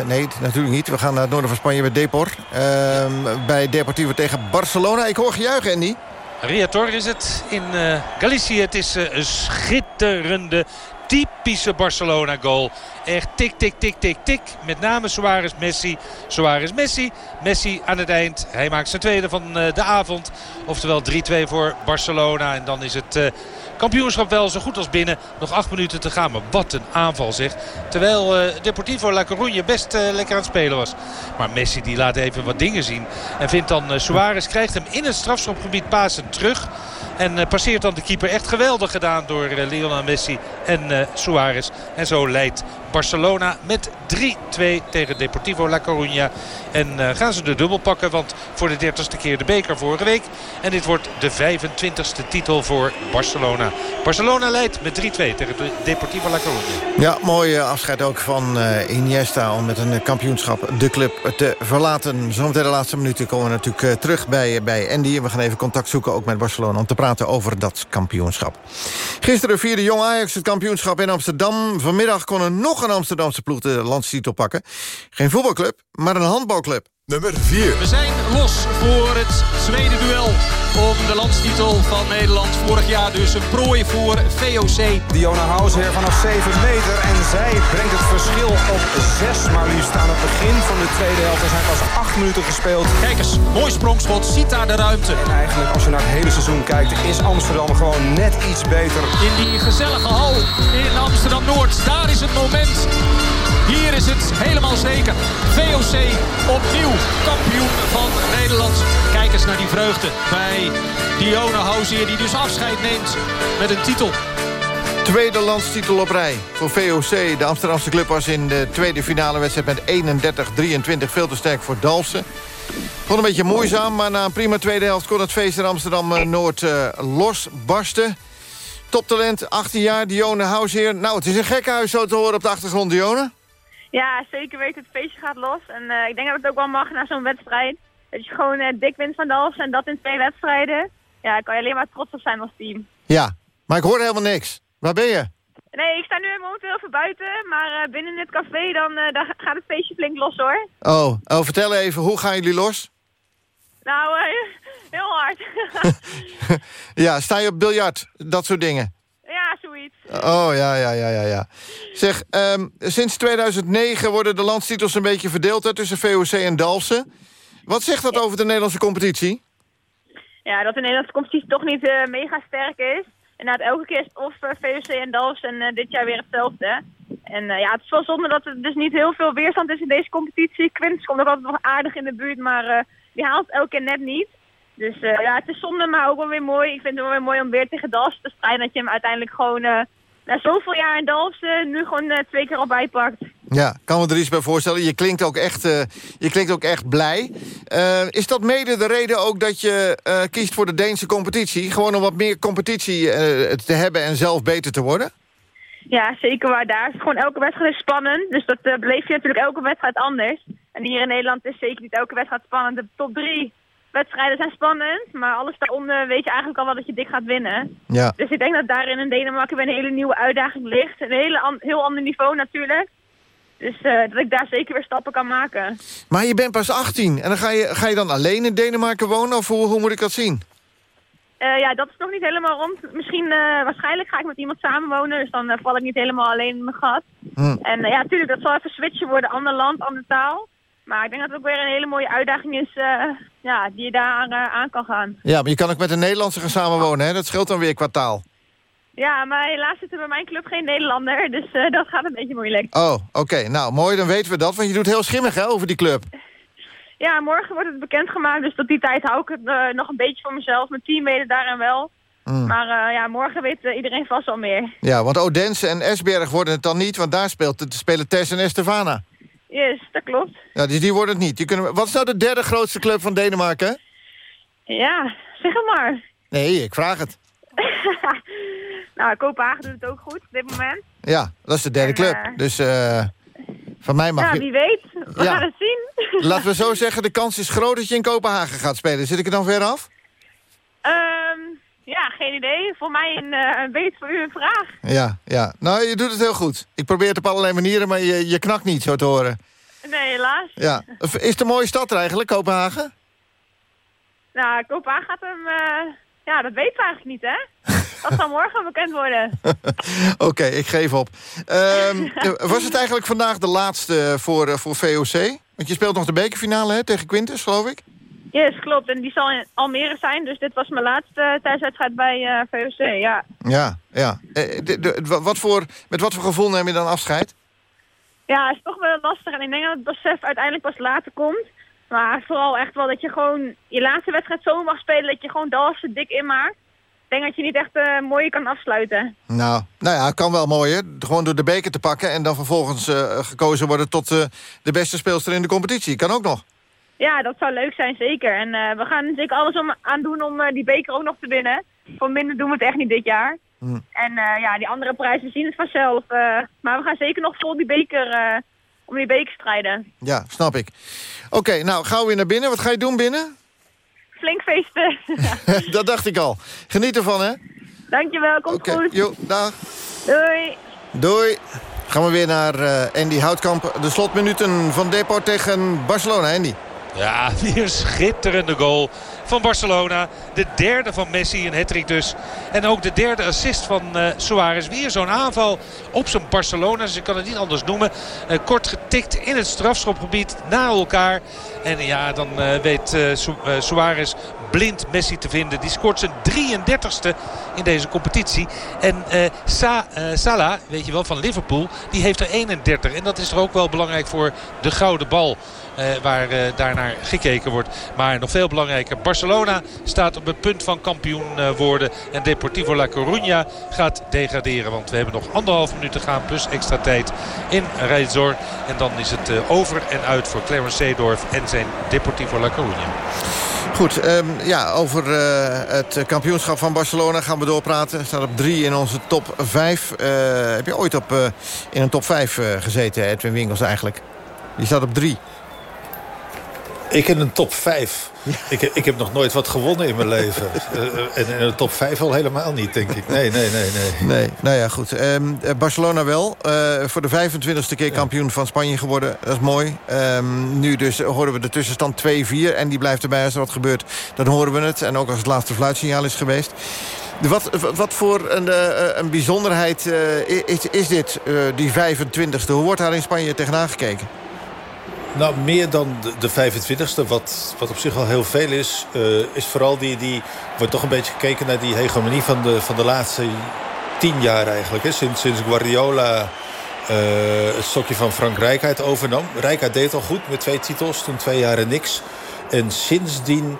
nee, natuurlijk niet. We gaan naar het noorden van Spanje bij Depor. Ehm, bij Deportivo tegen Barcelona. Ik hoor gejuichen, Andy. Riator is het in eh Galicië. Het is een schitterende, typische Barcelona goal. Echt tik, tik, tik, tik, tik. Met name Suarez, Messi. Suarez, Messi. Messi aan het eind. Hij maakt zijn tweede van de avond. Oftewel 3-2 voor Barcelona. En dan is het kampioenschap wel zo goed als binnen. Nog acht minuten te gaan. Maar wat een aanval zeg. Terwijl eh, Deportivo La Coruña best eh, lekker aan het spelen was. Maar Messi die laat even wat dingen zien. En vindt dan eh, Suarez krijgt hem in het strafschopgebied Pasen terug. En passeert dan de keeper echt geweldig gedaan door Lionel Messi en Suarez. En zo leidt Barcelona met 3-2 tegen Deportivo La Coruña. En eh, gaan ze de dubbel pakken, want voor de 30ste keer de beker vorige week. En dit wordt de 25ste titel voor Barcelona. Barcelona leidt met 3-2 tegen de Deportivo La Coruña. Ja, mooi eh, afscheid ook van eh, Iniesta om met een kampioenschap de club te verlaten. Zometeen de laatste minuten komen we natuurlijk terug bij, bij Andy. En we gaan even contact zoeken ook met Barcelona om te praten over dat kampioenschap. Gisteren vierde Jong Ajax het kampioenschap in Amsterdam. Vanmiddag kon er nog een Amsterdamse ploeg de landstitel pakken. Geen voetbalclub, maar een handbalclub. Nummer 4. We zijn los voor het tweede duel om de landstitel van Nederland. Vorig jaar dus een prooi voor VOC. Diona Hausheer vanaf 7 meter en zij brengt het verschil op 6. Maar liefst aan het begin van de tweede helft. Er zijn pas 8 minuten gespeeld. Kijk eens, mooi sprongschot, ziet daar de ruimte. En eigenlijk als je naar het hele seizoen kijkt is Amsterdam gewoon net iets beter. In die gezellige hal in Amsterdam-Noord, daar is het moment. Hier is het helemaal zeker. VOC opnieuw kampioen van Nederland. Kijk eens naar die vreugde bij Diona Housier die dus afscheid neemt met een titel. Tweede landstitel op rij voor VOC. De Amsterdamse club was in de tweede finale wedstrijd met 31-23 veel te sterk voor Dalfsen. Vond een beetje moeizaam, maar na een prima tweede helft kon het feest in Amsterdam-Noord eh, losbarsten. Toptalent, 18 jaar, Dione Househeer. Nou, het is een gekkenhuis zo te horen op de achtergrond, Dione. Ja, zeker weten. Het feestje gaat los. En eh, ik denk dat het ook wel mag na zo'n wedstrijd. Dat je gewoon eh, dik wint van Dalfsen en dat in twee wedstrijden. Ja, daar kan je alleen maar trots op zijn als team. Ja, maar ik hoor helemaal niks. Waar ben je? Nee, ik sta nu momenteel even buiten. Maar eh, binnen het café dan, daar gaat het feestje flink los hoor. Oh, oh, vertel even, hoe gaan jullie los? Nou, [laughs] heel hard. [laughs] [laughs] Ja, sta je op biljart? Dat soort dingen? Zoiets. Oh, ja, ja, ja, ja. ja. Zeg, ehm, sinds 2009 worden de landstitels een beetje verdeeld hè, tussen VOC en Dalfsen. Wat zegt dat over de Nederlandse competitie? Ja, dat de Nederlandse competitie toch niet eh, mega sterk is. Inderdaad, elke keer is het of eh, VOC en Dalfsen en eh, dit jaar weer hetzelfde. En ja, het is wel zonde dat er dus niet heel veel weerstand is in deze competitie. Quintus komt ook altijd nog aardig in de buurt, maar die haalt elke keer net niet. Dus eh, ja, het is zonde, maar ook wel weer mooi. Ik vind het wel weer mooi om weer tegen Dalfsen te strijden. Dat je hem uiteindelijk gewoon eh, na zoveel jaar in Dalfsen nu gewoon eh, twee keer al bijpakt. Ja, kan me er iets bij voorstellen. Je klinkt ook echt, eh, je klinkt ook echt blij. Eh, is dat mede de reden ook dat je eh, kiest voor de Deense competitie? Gewoon om wat meer competitie eh, te hebben en zelf beter te worden? Ja, zeker waar. Daar is gewoon elke wedstrijd is spannend. Dus dat eh, beleef je natuurlijk elke wedstrijd anders. En hier in Nederland is zeker niet elke wedstrijd spannend. De top drie wedstrijden zijn spannend. Maar alles daaronder weet je eigenlijk al wel dat je dik gaat winnen. Ja. Dus ik denk dat daarin in Denemarken weer een hele nieuwe uitdaging ligt. Een hele an- heel ander niveau natuurlijk. Dus eh, dat ik daar zeker weer stappen kan maken. Maar je bent pas 18 en dan ga je, ga je dan alleen in Denemarken wonen? Of hoe, hoe moet ik dat zien? Eh, ja, dat is nog niet helemaal rond. Misschien, eh, waarschijnlijk ga ik met iemand samenwonen. Dus dan val ik niet helemaal alleen in mijn gat. Hm. En ja, natuurlijk, dat zal even switchen worden. Ander land, andere taal. Maar ik denk dat het ook weer een hele mooie uitdaging is eh, ja, die je daar eh, aan kan gaan. Ja, maar je kan ook met een Nederlandse gaan samenwonen, hè? Dat scheelt dan weer qua taal. Ja, maar helaas zit er bij mijn club geen Nederlander. [laughs] Dus eh, dat gaat een beetje moeilijk. Oh, oké. Nou, mooi, dan weten we dat. Want je doet heel schimmig, hè, over die club. Ja, morgen wordt het bekendgemaakt. Dus tot die tijd hou ik het nog een beetje voor mezelf. Mijn teamleden daarin wel. Mm. Maar ja, morgen weet iedereen vast wel meer. Ja, want Odense en Esberg worden het dan niet... want daar speelt, spelen Tess en Estefana. Yes, dat klopt. Ja, dus die worden het niet. Die kunnen, wat is nou de derde grootste club van Denemarken? Ja, zeg het maar. Nee, ik vraag het. [laughs] nou, Kopenhagen doet het ook goed op dit moment. Ja, dat is de derde En, club. eh, Dus eh, van mij mag ja, je... wie weet. We Ja. gaan het zien. [laughs] Laten we zo zeggen, de kans is groot dat je in Kopenhagen gaat spelen. Zit ik er dan ver af? Ehm, ja, geen idee. Voor mij een, eh, weet voor u een vraag. Ja, ja. Nou, je doet het heel goed. Ik probeer het op allerlei manieren, maar je, je knakt niet, zo te horen. Nee, helaas. Ja. Is het een mooie stad er eigenlijk, Kopenhagen? Nou, Kopenhagen gaat hem... eh, ja, dat weten we eigenlijk niet, hè? [laughs] Dat zal morgen bekend worden. [laughs] Oké, ik geef op. Ehm, [laughs] was het eigenlijk vandaag de laatste voor, eh, voor VOC? Want je speelt nog de bekerfinale hè, tegen Quintus, geloof ik? Yes, klopt. En die zal in Almere zijn. Dus dit was mijn laatste thuiswedstrijd bij eh VOC, ja. Ja, ja. Eh, de- de- wa- wat voor, met wat voor gevoel neem je dan afscheid? Ja, het is toch wel lastig. En ik denk dat het besef uiteindelijk pas later komt. Maar vooral echt wel dat je gewoon je laatste wedstrijd zo mag spelen... dat je gewoon Dalfsen dik inmaakt. denk dat je niet echt eh mooi kan afsluiten. Nou, nou ja, kan wel mooi, hè? Gewoon door de beker te pakken... en dan vervolgens eh, gekozen worden tot eh, de beste speelster in de competitie. Kan ook nog. Ja, dat zou leuk zijn, zeker. En eh, we gaan er zeker alles om, aan doen om eh, die beker ook nog te winnen. Voor minder doen we het echt niet dit jaar. Hm. En eh, ja, die andere prijzen zien het vanzelf. maar we gaan zeker nog vol die beker, om die beker strijden. Ja, snap ik. Oké, nou, gauw weer naar binnen. Wat ga je doen binnen? Flink feesten. [laughs] dat dacht ik al. Geniet ervan, hè? Dankjewel, komt Oké, goed. Jo, dag. Doei. Doei. Gaan we weer naar Andy Houtkamp. De slotminuten van Deport tegen Barcelona, Andy. Ja, weer schitterende goal van Barcelona. De derde van Messi, een hattrick dus. En ook de derde assist van eh Suarez. Weer zo'n aanval op zijn Barcelona. Dus ik kan het niet anders noemen. Eh, kort getikt in het strafschopgebied na elkaar. En ja, dan eh, weet Su Suarez blind Messi te vinden. Die scoort zijn 33ste in deze competitie. En eh, Sa eh, Salah, weet je wel, van Liverpool, die heeft er 31. En dat is er ook wel belangrijk voor de gouden bal. eh, waar daarnaar gekeken wordt. Maar nog veel belangrijker, Barcelona staat op het punt van kampioen worden. En Deportivo La Coruña gaat degraderen. Want we hebben nog anderhalf minuut te gaan plus extra tijd in Rijzor. En dan is het over en uit voor Clarence Seedorf en zijn Deportivo La Coruña. Goed, ehm, ja, over eh, het kampioenschap van Barcelona gaan we doorpraten. staat op drie in onze top vijf. Eh, heb je ooit op, eh, in een top vijf gezeten, Edwin Winkels eigenlijk? Die staat op drie. Ik in een top 5. Ik, ik heb nog nooit wat gewonnen in mijn leven. [laughs] Eh, eh, en in een top 5 al helemaal niet, denk ik. Nee, nee, nee, nee. Nee, nou ja, goed. Ehm, eh, Barcelona wel. Voor de 25e keer kampioen van Spanje geworden. Dat is mooi. Ehm, nu dus horen we de tussenstand 2-4. En die blijft erbij als er wat gebeurt. Dan horen we het. En ook als het laatste fluitsignaal is geweest. Wat, wat voor een, een bijzonderheid is, is dit, die 25e? Hoe wordt daar in Spanje tegenaan gekeken? Nou, meer dan de, de 25e, wat, wat op zich al heel veel is... eh, is vooral die, die... wordt toch een beetje gekeken naar die hegemonie van de, van de laatste tien jaar eigenlijk. Hè? Sinds, sinds Guardiola eh, het stokje van Frank overnam. Rijkaard deed al goed met twee titels, toen twee jaren niks. En sindsdien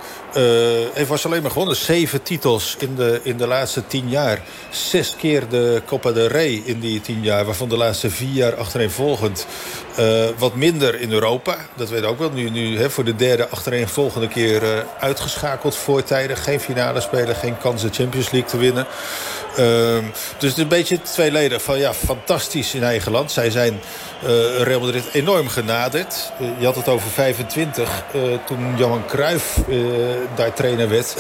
heeft was alleen maar gewonnen. Zeven titels in de, in de laatste tien jaar. Zes keer de Copa del Rey in die tien jaar. Waarvan de laatste vier jaar achtereenvolgend. Eh wat minder in Europa. Dat weet ook wel. Nu, nu voor de derde achtereenvolgende keer eh, uitgeschakeld voortijdig. Geen finale spelen. Geen kans de Champions League te winnen. Ehm, dus het is een beetje tweeledig. Van ja, fantastisch in eigen land. Zij zijn eh Real Madrid enorm genaderd. Eh, je had het over 25. Eh, toen Johan Cruijff daar trainer werd...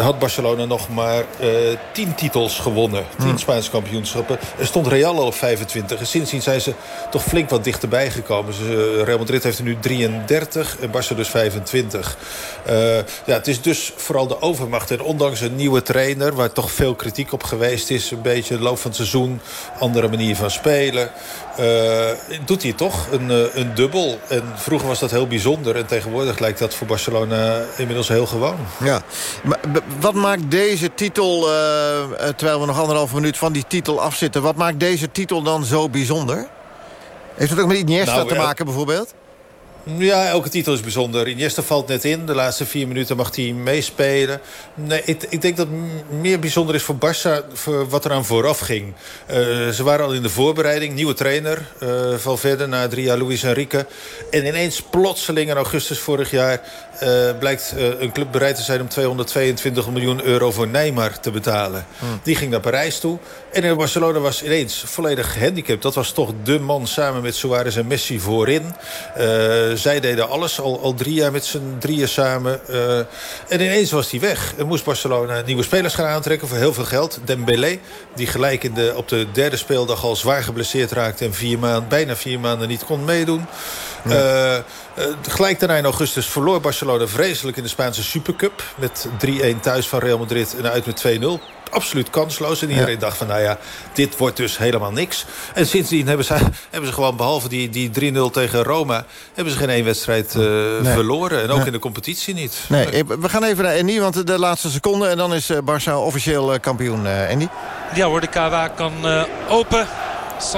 had Barcelona nog maar eh 10 titels gewonnen. 10 Spaanse kampioenschappen. Er stond Real al op 25. En sindsdien zijn ze toch flink wat dichterbij gekomen. Dus, Real Madrid heeft er nu 33 en Barça dus 25. Eh, ja, het is dus vooral de overmacht. En ondanks een nieuwe trainer... waar toch veel kritiek op geweest is... een beetje de loop van het seizoen... andere manier van spelen... doet hij toch een, eh, een dubbel. En vroeger was dat heel bijzonder. En tegenwoordig lijkt dat voor Barcelona inmiddels heel gewoon. Ja. Maar wat maakt deze titel, eh, eh, terwijl we nog anderhalve minuut van die titel afzitten... wat maakt deze titel dan zo bijzonder? Heeft het ook met Iniesta Nou, te maken bijvoorbeeld? Ja, elke titel is bijzonder. Iniesta valt net in. De laatste vier minuten mag hij meespelen. Nee, ik, ik denk dat m- meer bijzonder is voor Barça... Voor wat eraan vooraf ging. Eh, ze waren al in de voorbereiding. Nieuwe trainer. eh Valverde na drie jaar Luis Enrique. En ineens plotseling in augustus vorig jaar... eh, blijkt eh, een club bereid te zijn om 222 miljoen euro voor Neymar te betalen. Die ging naar Parijs toe. En in Barcelona was ineens volledig gehandicapt. Dat was toch de man samen met Suarez en Messi voorin. Eh, zij deden alles, al, al drie jaar met z'n drieën samen. En ineens was hij weg. En moest Barcelona nieuwe spelers gaan aantrekken voor heel veel geld. Dembélé, die gelijk in de, op de derde speeldag al zwaar geblesseerd raakte... en vier maand, bijna vier maanden niet kon meedoen. Eh, eh, gelijk daarna in augustus verloor Barcelona vreselijk in de Spaanse Supercup. Met 3-1 thuis van Real Madrid en uit met 2-0 absoluut kansloos. En iedereen dacht van, nou ja, dit wordt dus helemaal niks. En sindsdien hebben ze, [laughs] hebben ze gewoon, behalve die, die 3-0 tegen Roma... hebben ze geen één wedstrijd eh, verloren. En ook Nee. in de competitie niet. Nee, we gaan even naar Andy, want de laatste seconde... en dan is eh, Barça officieel eh, kampioen, eh, Andy. Ja hoor, de KWA kan eh, open.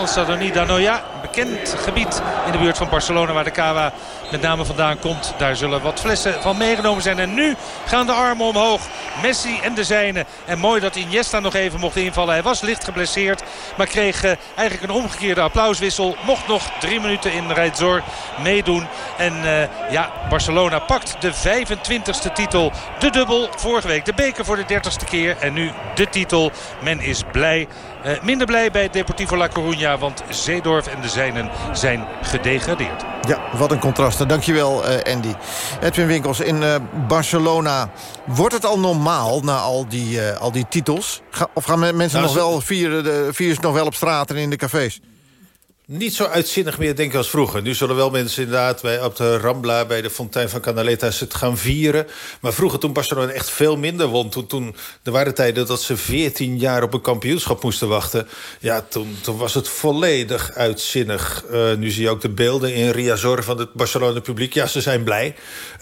Sadoni Danoia. Bekend gebied in de buurt van Barcelona waar de Kawa met name vandaan komt. Daar zullen wat flessen van meegenomen zijn. En nu gaan de armen omhoog. Messi en de zijne. En mooi dat Iniesta nog even mocht invallen. Hij was licht geblesseerd. Maar kreeg eh, eigenlijk een omgekeerde applauswissel. Mocht nog drie minuten in Rijdzor meedoen. En uh, ja, Barcelona pakt de 25e titel. De dubbel. Vorige week de beker voor de 30ste keer. En nu de titel. Men is blij. Uh, minder blij bij Deportivo La Coruña. Want Zeedorf en de zijn gedegradeerd. Ja, wat een contrast. Dankjewel, uh, Andy. Edwin Winkels in uh, Barcelona. Wordt het al normaal na al die, uh, al die titels? Ga, of gaan mensen nou, nog wel vieren, de, vieren nog wel op straat en in de cafés? Niet zo uitzinnig meer, denk ik, als vroeger. Nu zullen wel mensen inderdaad bij, op de Rambla... bij de Fontein van Canaletas het gaan vieren. Maar vroeger, toen Barcelona echt veel minder won... Toen, toen, er waren tijden dat ze 14 jaar op een kampioenschap moesten wachten... ja, toen, toen was het volledig uitzinnig. Uh, nu zie je ook de beelden in Riazor van het Barcelona-publiek. Ja, ze zijn blij.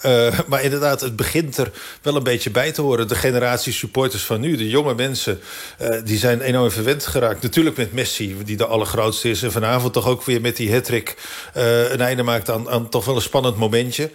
Uh, maar inderdaad, het begint er wel een beetje bij te horen. De generatie supporters van nu, de jonge mensen... Uh, die zijn enorm verwend geraakt. Natuurlijk met Messi, die de allergrootste is... en vanavond toch ook weer met die hattrick uh, een einde maakt aan, aan toch wel een spannend momentje.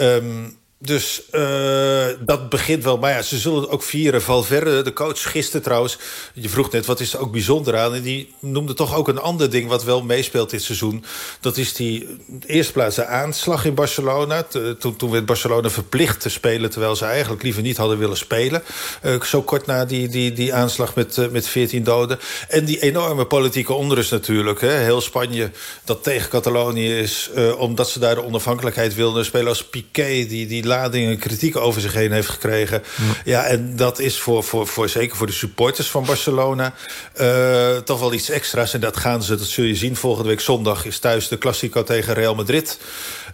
Um, dus uh, dat begint wel. Maar ja, ze zullen het ook vieren. Valverde, de coach, gisteren trouwens. Je vroeg net, wat is er ook bijzonder aan? En die noemde toch ook een ander ding wat wel meespeelt dit seizoen. Dat is die eerste plaats de aanslag in Barcelona. Toen, toen werd Barcelona verplicht te spelen... terwijl ze eigenlijk liever niet hadden willen spelen. Uh, zo kort na die, die, die aanslag met, uh, met 14 doden. En die enorme politieke onrust natuurlijk. Hè. Heel Spanje dat tegen Catalonië is... Omdat ze daar de onafhankelijkheid wilden. Spelen als Piqué, die... die ladingen kritiek over zich heen heeft gekregen. Ja, ja en dat is voor, voor, voor, zeker voor de supporters van Barcelona... Uh, toch wel iets extra's. En dat gaan ze, dat zul je zien. Volgende week zondag is thuis de Classico tegen Real Madrid.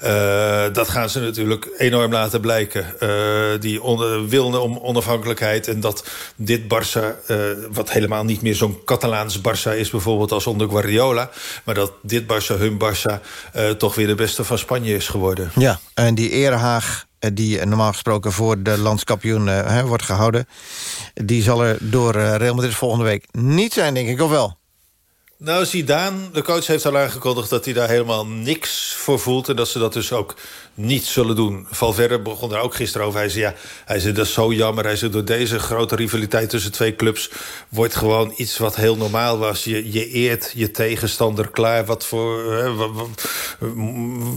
Uh, dat gaan ze natuurlijk enorm laten blijken. Uh, die on wilde om onafhankelijkheid. En dat dit Barça, uh, wat helemaal niet meer zo'n Catalaans Barça is... bijvoorbeeld als onder Guardiola... maar dat dit Barça, hun Barça, toch weer de beste van Spanje is geworden. Ja, en die erehaag die normaal gesproken voor de landskampioen uh, wordt gehouden... die zal er door uh, Real volgende week niet zijn, denk ik, of wel? Nou, Zidane, de coach heeft al aangekondigd dat hij daar helemaal niks voor voelt... en dat ze dat dus ook niet zullen doen. Valverde begon er ook gisteren over. Hij zei, ja, hij zei, dat is zo jammer. Hij zei, door deze grote rivaliteit tussen twee clubs... wordt gewoon iets wat heel normaal was. Je, je eert je tegenstander klaar. Wat voor... Hè, wat, wat,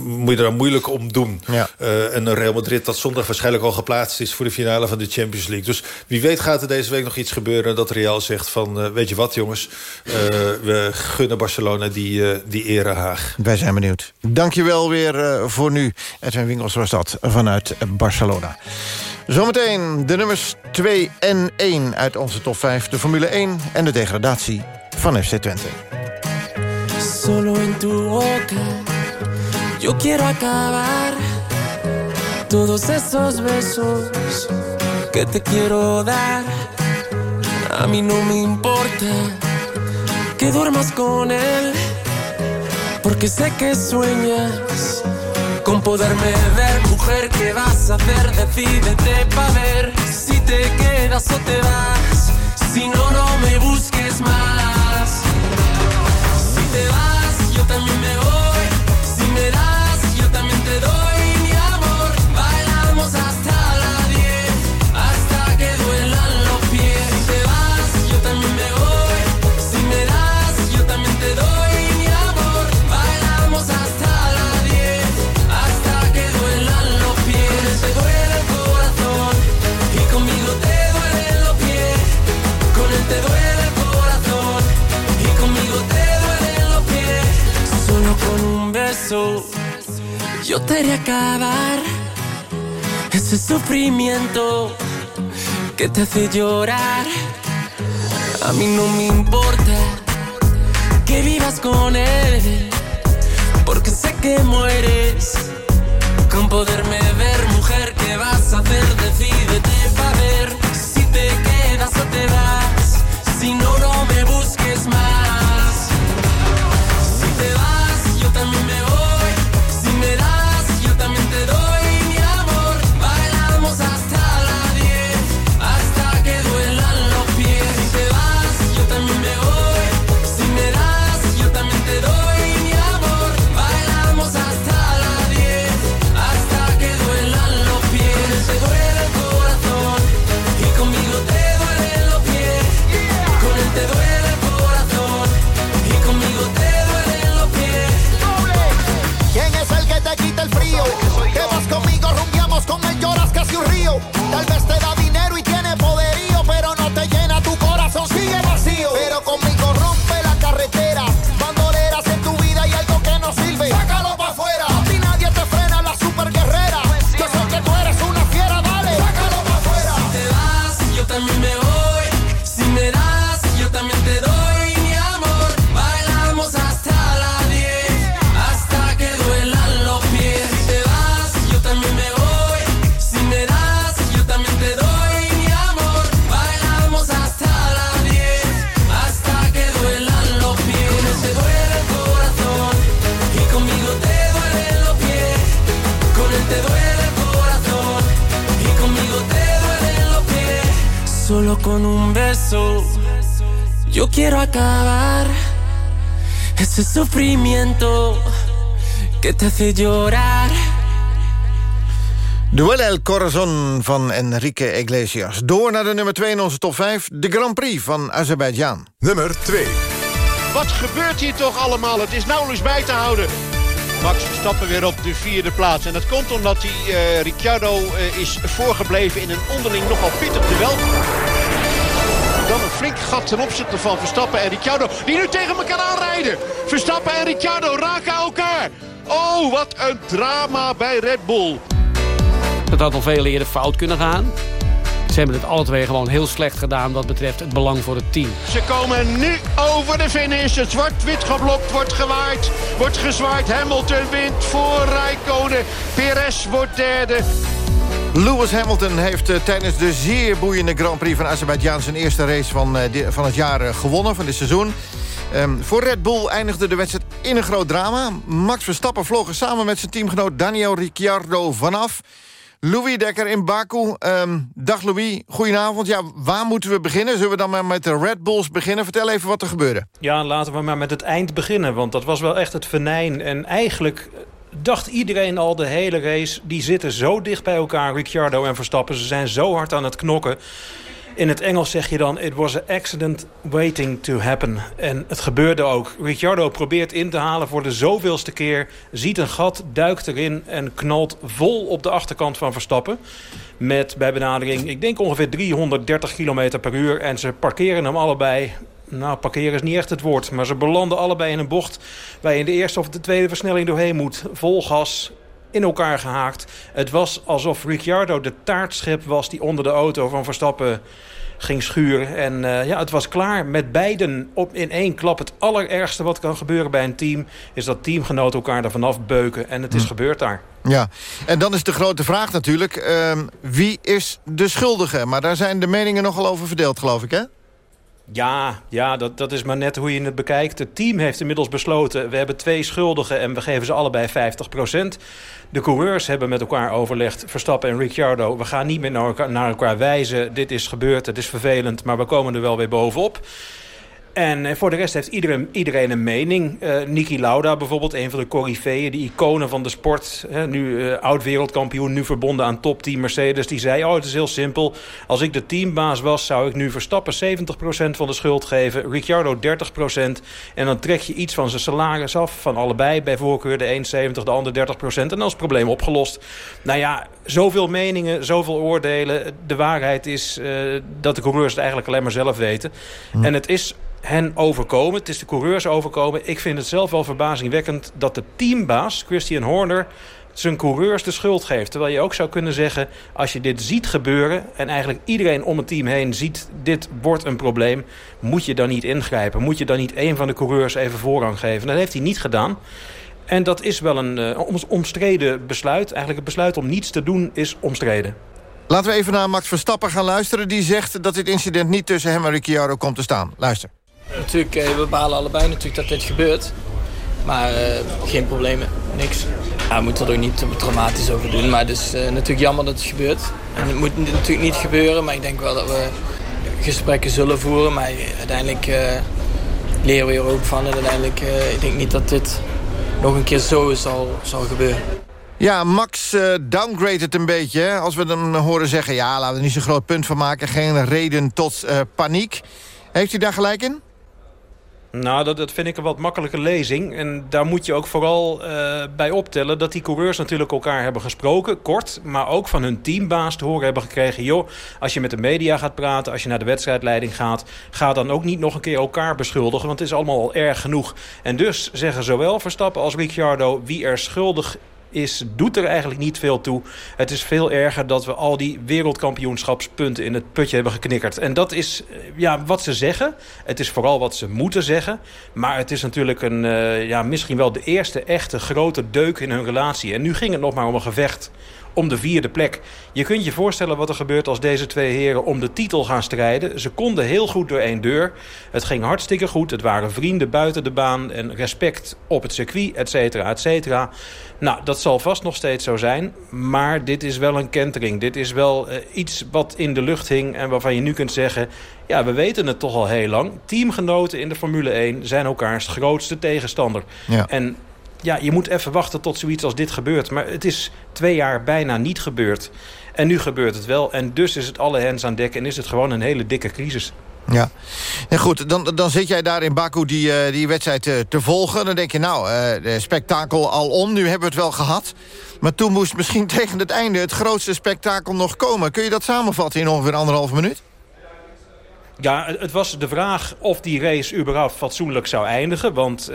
moet je er dan moeilijk om doen. Ja. Uh, en Real Madrid dat zondag waarschijnlijk al geplaatst is... voor de finale van de Champions League. Dus wie weet gaat er deze week nog iets gebeuren... dat Real zegt van, uh, weet je wat jongens... Uh, we gunnen Barcelona die, die erehaag. Wij zijn benieuwd. Dank je wel weer voor nu. Edwin Winkels was dat vanuit Barcelona. Zometeen de nummers 2 en 1 uit onze top 5. De Formule 1 en de degradatie van FC Twente. Solo en tu boca Yo quiero acabar Todos esos besos Que te quiero dar A mí no me importa Que duermas con él Porque sé que sueñas con poderme ver, mujer, ¿qué vas a hacer? Decídete pa' ver si te quedas o te vas. Si no, no me busques más. Si te vas, yo también me voy. Sufrimiento que te hace llorar. A mí no me importa que vivas con él porque sé que mueres con poderme ver, mujer, ¿qué vas a hacer? Decídete pa' ver me con un beso. Yo quiero acabar ese sufrimiento que te hace llorar. Duel El Corazon van Enrique Iglesias. Door naar de nummer 2 in onze top 5. De Grand Prix van Azerbeidzjan. Nummer 2. Wat gebeurt hier toch allemaal? Het is nauwelijks bij te houden. Max Verstappen weer op de vierde plaats. En dat komt omdat hij, uh, Ricciardo uh, is voorgebleven in een onderling nogal pittig duel. Dan een flink gat ten opzichte van Verstappen en Ricciardo. Die nu tegen elkaar aanrijden. Verstappen en Ricciardo raken elkaar. Oh, wat een drama bij Red Bull. Het had al veel eerder fout kunnen gaan. Ze hebben het alle twee gewoon heel slecht gedaan wat betreft het belang voor het team. Ze komen nu over de finish. Het zwart-wit geblokt wordt gewaaid. Wordt gezwaaid. Hamilton wint voor Rijkonen. Perez wordt derde. Lewis Hamilton heeft uh, tijdens de zeer boeiende Grand Prix van Azerbeidzjan... zijn eerste race van, di- van het jaar uh, gewonnen, van dit seizoen. Um, voor Red Bull eindigde de wedstrijd in een groot drama. Max Verstappen vloog er samen met zijn teamgenoot Daniel Ricciardo vanaf... Louis Dekker in Baku. Um, dag Louis, goedenavond. Ja, waar moeten we beginnen? Zullen we dan maar met de Red Bulls beginnen? Vertel even wat er gebeurde. Ja, laten we maar met het eind beginnen. Want dat was wel echt het venijn. En eigenlijk dacht iedereen al de hele race... die zitten zo dicht bij elkaar, Ricciardo en Verstappen. Ze zijn zo hard aan het knokken. In het Engels zeg je dan... it was an accident waiting to happen. En het gebeurde ook. Ricciardo probeert in te halen voor de zoveelste keer. Ziet een gat, duikt erin en knalt vol op de achterkant van Verstappen. Met bij benadering, ik denk ongeveer 330 km per uur. En ze parkeren hem allebei nou, parkeren is niet echt het woord. Maar ze belanden allebei in een bocht... waar je in de eerste of de tweede versnelling doorheen moet. Vol gas, in elkaar gehaakt. Het was alsof Ricciardo de taartschep was... die onder de auto van Verstappen ging schuren. En uh, ja, het was klaar met beiden op in één klap. Het allerergste wat kan gebeuren bij een team... is dat teamgenoten elkaar er vanaf beuken. En het is hm. gebeurd daar. Ja, en dan is de grote vraag natuurlijk... Uh, wie is de schuldige? Maar daar zijn de meningen nogal over verdeeld, geloof ik, hè? Ja, ja dat, dat is maar net hoe je het bekijkt. Het team heeft inmiddels besloten... we hebben twee schuldigen en we geven ze allebei 50% De coureurs hebben met elkaar overlegd... Verstappen en Ricciardo, we gaan niet meer naar elkaar, naar elkaar wijzen. Dit is gebeurd, het is vervelend, maar we komen er wel weer bovenop. En voor de rest heeft iedereen, iedereen een mening. Uh, Niki Lauda bijvoorbeeld, een van de coryfeeën, de iconen van de sport. Hè, nu uh, oud-wereldkampioen, nu verbonden aan topteam Mercedes. Die zei, oh het is heel simpel. Als ik de teambaas was, zou ik nu Verstappen 70% van de schuld geven. Ricciardo 30%. En dan trek je iets van zijn salaris af, van allebei. Bij voorkeur de een 70, de ander 30%. En dan is het probleem opgelost. Nou ja, zoveel meningen, zoveel oordelen. De waarheid is uh, dat de coureurs het eigenlijk alleen maar zelf weten. Hm. En het is hen overkomen. Het is de coureurs overkomen. Ik vind het zelf wel verbazingwekkend dat de teambaas, Christian Horner zijn coureurs de schuld geeft. Terwijl je ook zou kunnen zeggen, als je dit ziet gebeuren... en eigenlijk iedereen om het team heen ziet, dit wordt een probleem... moet je dan niet ingrijpen? Moet je dan niet een van de coureurs even voorrang geven? Dat heeft hij niet gedaan. En dat is wel een uh, omstreden besluit. Eigenlijk het besluit om niets te doen is omstreden. Laten we even naar Max Verstappen gaan luisteren. Die zegt dat dit incident niet tussen hem en Ricciardo komt te staan. Luister. Natuurlijk, we balen allebei natuurlijk dat dit gebeurt. Maar uh, geen problemen, niks. Ja, we moeten er ook niet traumatisch over doen. Maar het is uh, natuurlijk jammer dat het gebeurt. En het moet natuurlijk niet gebeuren, maar ik denk wel dat we gesprekken zullen voeren. Maar uiteindelijk leren we er ook van. En uiteindelijk, ik denk niet dat dit nog een keer zo zal, zal gebeuren. Ja, Max uh, downgrade het een beetje. Als we dan horen zeggen, ja, laten we er niet zo'n groot punt van maken. Geen reden tot paniek. Heeft u daar gelijk in? Nou, dat, dat vind ik een wat makkelijke lezing. En daar moet je ook vooral uh, bij optellen... dat die coureurs natuurlijk elkaar hebben gesproken, kort... maar ook van hun teambaas te horen hebben gekregen... joh, als je met de media gaat praten, als je naar de wedstrijdleiding gaat... ga dan ook niet nog een keer elkaar beschuldigen... want het is allemaal al erg genoeg. En dus zeggen zowel Verstappen als Ricciardo... wie er schuldig is, doet er eigenlijk niet veel toe. Het is veel erger dat we al die wereldkampioenschapspunten in het putje hebben geknikkerd. En dat is ja, wat ze zeggen. Het is vooral wat ze moeten zeggen. Maar het is natuurlijk een, uh, ja, misschien wel de eerste echte grote deuk in hun relatie. En nu ging het nog maar om een gevecht om de vierde plek. Je kunt je voorstellen wat er gebeurt als deze twee heren om de titel gaan strijden. Ze konden heel goed door één deur. Het ging hartstikke goed. Het waren vrienden buiten de baan en respect op het circuit, et cetera, et cetera. Nou, dat zal vast nog steeds zo zijn. Maar dit is wel een kentering. Dit is wel uh, iets wat in de lucht hing en waarvan je nu kunt zeggen... ja, we weten het toch al heel lang. Teamgenoten in de Formule 1 zijn elkaars grootste tegenstander. Ja. En ja, je moet even wachten tot zoiets als dit gebeurt. Maar het is twee jaar bijna niet gebeurd. En nu gebeurt het wel. En dus is het alle hens aan dek en is het gewoon een hele dikke crisis. Ja, en goed, dan, dan zit jij daar in Baku die, uh, die wedstrijd te, te, volgen. Dan denk je, nou, uh, de spektakel al om, nu hebben we het wel gehad. Maar toen moest misschien [laughs] tegen het einde het grootste spektakel nog komen. Kun je dat samenvatten in ongeveer anderhalf minuut? Ja, het was de vraag of die race überhaupt fatsoenlijk zou eindigen. Want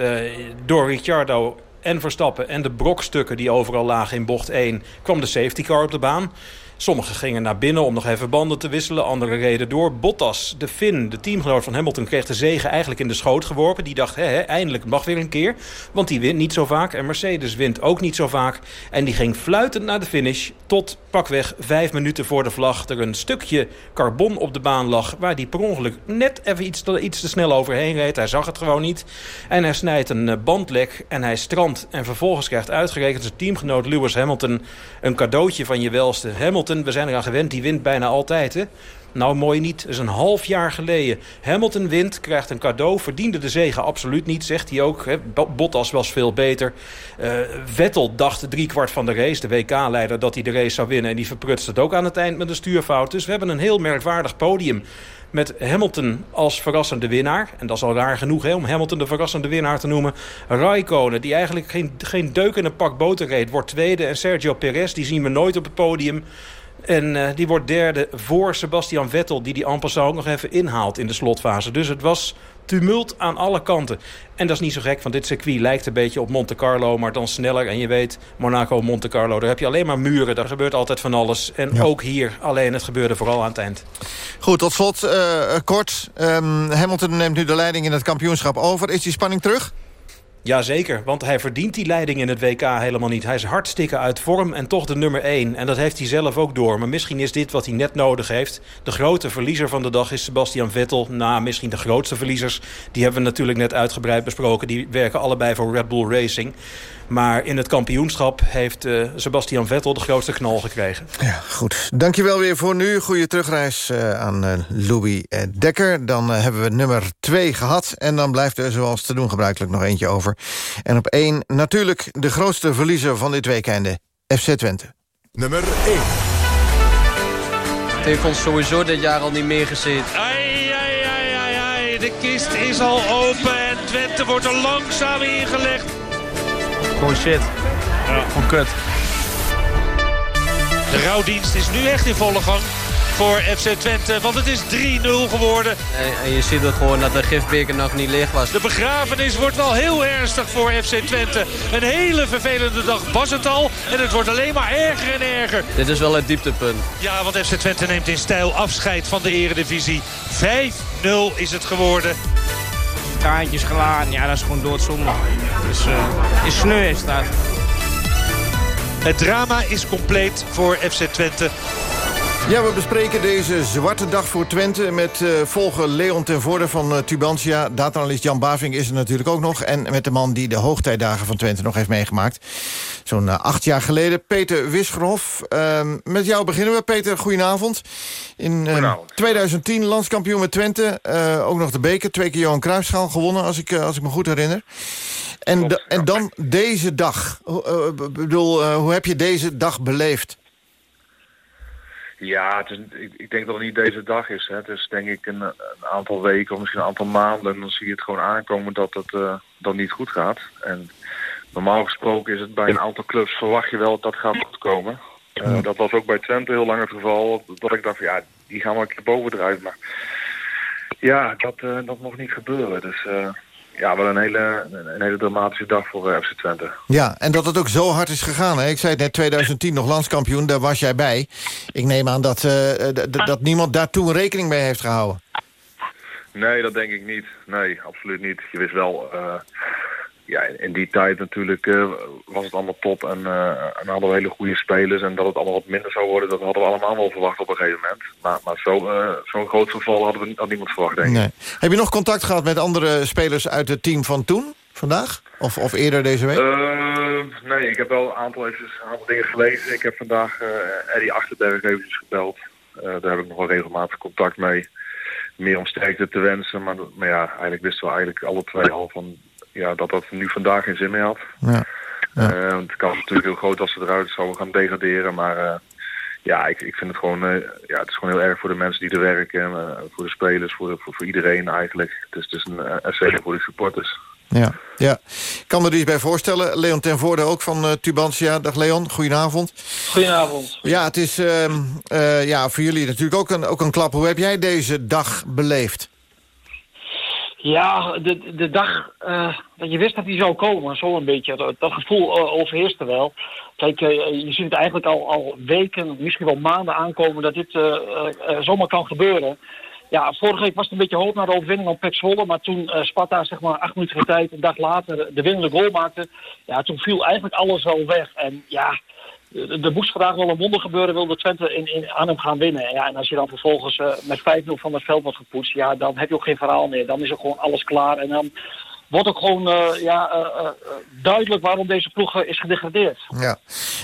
door Ricciardo en Verstappen en de brokstukken die overal lagen in bocht 1... kwam de safety car op de baan. Sommigen gingen naar binnen om nog even banden te wisselen. Anderen reden door. Bottas, de Finn, de teamgenoot van Hamilton... kreeg de zegen eigenlijk in de schoot geworpen. Die dacht, hè, eindelijk mag weer een keer. Want die wint niet zo vaak. En Mercedes wint ook niet zo vaak. En die ging fluitend naar de finish. Tot pakweg vijf minuten voor de vlag... er een stukje carbon op de baan lag... waar die per ongeluk net even iets te, iets te snel overheen reed. Hij zag het gewoon niet. En hij snijdt een bandlek en hij strandt. En vervolgens krijgt uitgerekend zijn teamgenoot Lewis Hamilton... een cadeautje van je welste Hamilton we zijn eraan gewend, die wint bijna altijd. Hè? Nou, mooi niet. Is een half jaar geleden. Hamilton wint, krijgt een cadeau. Verdiende de zegen absoluut niet, zegt hij ook. Bottas was veel beter. Uh, Vettel dacht driekwart van de race, de WK-leider, dat hij de race zou winnen. En die verprutst het ook aan het eind met een stuurfout. Dus we hebben een heel merkwaardig podium. Met Hamilton als verrassende winnaar. En dat is al raar genoeg hè, om Hamilton de verrassende winnaar te noemen. Raikkonen, die eigenlijk geen, geen deuk in een pak boter reed, wordt tweede. En Sergio Perez, die zien we nooit op het podium. En uh, die wordt derde voor Sebastian Vettel... die die amper ook nog even inhaalt in de slotfase. Dus het was tumult aan alle kanten. En dat is niet zo gek, want dit circuit lijkt een beetje op Monte Carlo... maar dan sneller. En je weet, Monaco, Monte Carlo, daar heb je alleen maar muren. Daar gebeurt altijd van alles. En ja. ook hier, alleen het gebeurde vooral aan het eind. Goed, tot slot, uh, kort. Um, Hamilton neemt nu de leiding in het kampioenschap over. Is die spanning terug? Jazeker, want hij verdient die leiding in het WK helemaal niet. Hij is hartstikke uit vorm en toch de nummer 1. En dat heeft hij zelf ook door. Maar misschien is dit wat hij net nodig heeft. De grote verliezer van de dag is Sebastian Vettel. Nou, misschien de grootste verliezers. Die hebben we natuurlijk net uitgebreid besproken. Die werken allebei voor Red Bull Racing. Maar in het kampioenschap heeft uh, Sebastian Vettel de grootste knal gekregen. Ja, goed. Dankjewel weer voor nu. Goede terugreis uh, aan uh, Louis Dekker. Dan hebben we nummer 2 gehad. En dan blijft er zoals te doen gebruikelijk nog eentje over. En op 1 natuurlijk de grootste verliezer van dit weekend. FC Twente. Nummer 1. Het heeft ons sowieso dit jaar al niet meer gezien. Ai, ai, ai, ai, ai. De kist is al open en Twente wordt er langzaam ingelegd. Gewoon shit. Ja. Gewoon kut. De rouwdienst is nu echt in volle gang voor FC Twente. Want het is 3-0 geworden. En, en, je ziet het gewoon dat de gifbeker nog niet leeg was. De begrafenis wordt wel heel ernstig voor FC Twente. Een hele vervelende dag was het al. En het wordt alleen maar erger en erger. Dit is wel het dieptepunt. Ja, want FC Twente neemt in stijl afscheid van de eredivisie. 5-0 is het geworden traantjes geladen. Ja, dat is gewoon doodzonde. Dus uh, is sneu is dat. Het drama is compleet voor FC Twente. Ja, we bespreken deze zwarte dag voor Twente... met uh, volger Leon ten Voorde van uh, Tubantia. Dataanalist Jan Baving is er natuurlijk ook nog. En met de man die de hoogtijdagen van Twente nog heeft meegemaakt. Zo'n uh, acht jaar geleden, Peter Wisgerhof. Ehm, met jou beginnen we, Peter. Goedenavond. In 2010 landskampioen met Twente. ook nog de beker. Twee keer Johan Cruijffschaal gewonnen, als ik, als ik me goed herinner. En, en dan deze dag. bedoel, hoe heb je deze dag beleefd? Ja, het is, ik, ik, denk dat het niet deze dag is. Hè. Het is denk ik een, een, aantal weken of misschien een aantal maanden. En dan zie je het gewoon aankomen dat het uh, dan niet goed gaat. En normaal gesproken is het bij een aantal clubs verwacht je wel dat dat gaat goed komen. Uh, dat was ook bij Twente heel lang het geval. Dat ik dacht, van, ja, die gaan we een keer bovendrijven. Maar ja, dat, uh, dat mocht niet gebeuren. Dus ja, wel een hele, een hele dramatische dag voor uh, FC Twente. Ja, en dat het ook zo hard is gegaan. Hè? Ik zei het net, 2010 nog landskampioen, daar was jij bij. Ik neem aan dat, uh, dat niemand daar toen rekening mee heeft gehouden. Nee, dat denk ik niet. Nee, absoluut niet. Je wist wel... Uh, ja, in- die tijd natuurlijk eh, was het allemaal top en, eh, en hadden we hele goede spelers. En dat het allemaal wat minder zou worden, dat hadden we allemaal wel verwacht op een gegeven moment. Maar, maar zo, eh, zo'n groot verval hadden we had niemand verwacht, denk ik. Nee. Heb je nog contact gehad met andere spelers uit het team van toen, vandaag? Of, of eerder deze week? Nee, ik heb wel een aantal, een aantal dingen gelezen. Ik heb vandaag Eddie Achterberg eventjes gebeld. Daar heb ik nog wel regelmatig contact mee. Meer om sterkte te wensen. Maar, maar ja, eigenlijk wisten we eigenlijk alle twee al van, ja, dat dat nu vandaag geen zin meer had. Ja. Eh, want de kans is natuurlijk heel groot als ze eruit zouden gaan degraderen. Maar eh, ja, ik, ik vind het gewoon, eh, ja, het is gewoon heel erg voor de mensen die er werken. eh, voor de spelers, voor, de- voor, voor iedereen eigenlijk. Het is, het is een, en zeker voor de supporters. Ja, ja. Ik kan me er iets bij voorstellen. Leon ten Voorde ook van Tubantia. Dag Leon, goedenavond. Goedenavond. Ja, het is ehm, eh, ja, voor jullie natuurlijk ook een, ook een klap. Hoe heb jij deze dag beleefd? Ja, de, de dag eh, dat je wist dat die zou komen, zo een beetje. Dat, gevoel eh, overheerste wel. Kijk, eh, je ziet het eigenlijk al, al weken, misschien wel maanden aankomen dat dit zomaar kan gebeuren. Ja, vorige week was het een beetje hoop naar de overwinning op Pek Zwolle. Maar toen Sparta zeg maar acht minuten tijd, een dag later, de winnende goal maakte. Ja, toen viel eigenlijk alles wel weg. En ja, er er moest vandaag wel een wonder gebeuren, wilde Twente in, in Arnhem gaan winnen. En, ja, en als je dan vervolgens eh, met 5-0 van het veld wordt gepoetst, ja, dan heb je ook geen verhaal meer. Dan is er gewoon alles klaar. En dan wordt ook gewoon eh, ja, eh, eh, duidelijk waarom deze ploeg is gedegradeerd. Ja.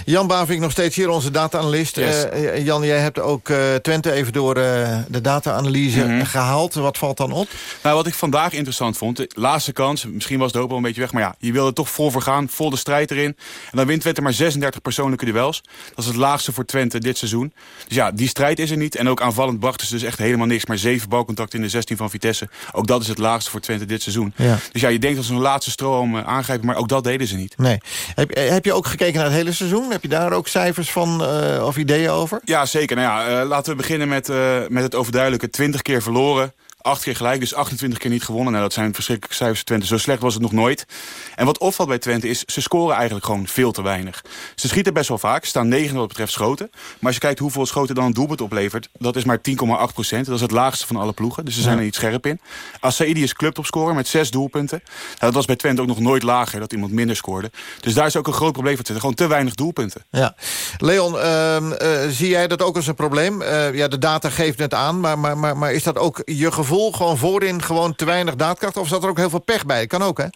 Jan Bavink nog steeds hier, onze data-analyst. Yes. Eh, Jan, jij hebt ook eh, Twente even door eh, de data-analyse Mhm. gehaald. Wat valt dan op? Nou, wat ik vandaag interessant vond, de laatste kans, misschien was de hoop al een beetje weg, maar ja, je wilde toch vol voor gaan, vol de strijd erin. En dan wint Twente maar 36 persoonlijke duels. Dat is het laagste voor Twente dit seizoen. Dus ja, die strijd is er niet. En ook aanvallend brachten ze dus echt helemaal niks. Maar zeven balcontacten in de 16 van Vitesse. Ook dat is het laagste voor Twente dit seizoen. Ja. Dus ja, je denkt dat ze een laatste stroom eh, aangrijpen, maar ook dat deden ze niet. Nee. Heb, eh, heb je ook gekeken naar het hele seizoen? Heb je daar ook cijfers van eh, of ideeën over? Ja, zeker. Nou ja, laten we beginnen met, met het overduidelijke. 20 keer verloren. Acht keer gelijk, dus 28 keer niet gewonnen. Nou, dat zijn verschrikkelijke cijfers voor Twente. Zo slecht was het nog nooit. En wat opvalt bij Twente is, ze scoren eigenlijk gewoon veel te weinig. Ze schieten best wel vaak, staan 9 wat betreft schoten. Maar als je kijkt hoeveel schoten dan een doelpunt oplevert... dat is maar 10,8 procent. Dat is het laagste van alle ploegen. Dus ze zijn Ja. er niet scherp in. Assaidi is clubtopscorer met 6 doelpunten. Nou, dat was bij Twente ook nog nooit lager, dat iemand minder scoorde. Dus daar is ook een groot probleem voor Twente. Gewoon te weinig doelpunten. Ja. Leon, ehm, eh, zie jij dat ook als een probleem? Eh, ja, de data geeft het aan, maar, maar, maar, maar is dat ook je gevoel gewoon voorin gewoon te weinig daadkracht? Of zat er ook heel veel pech bij? Kan ook, hè?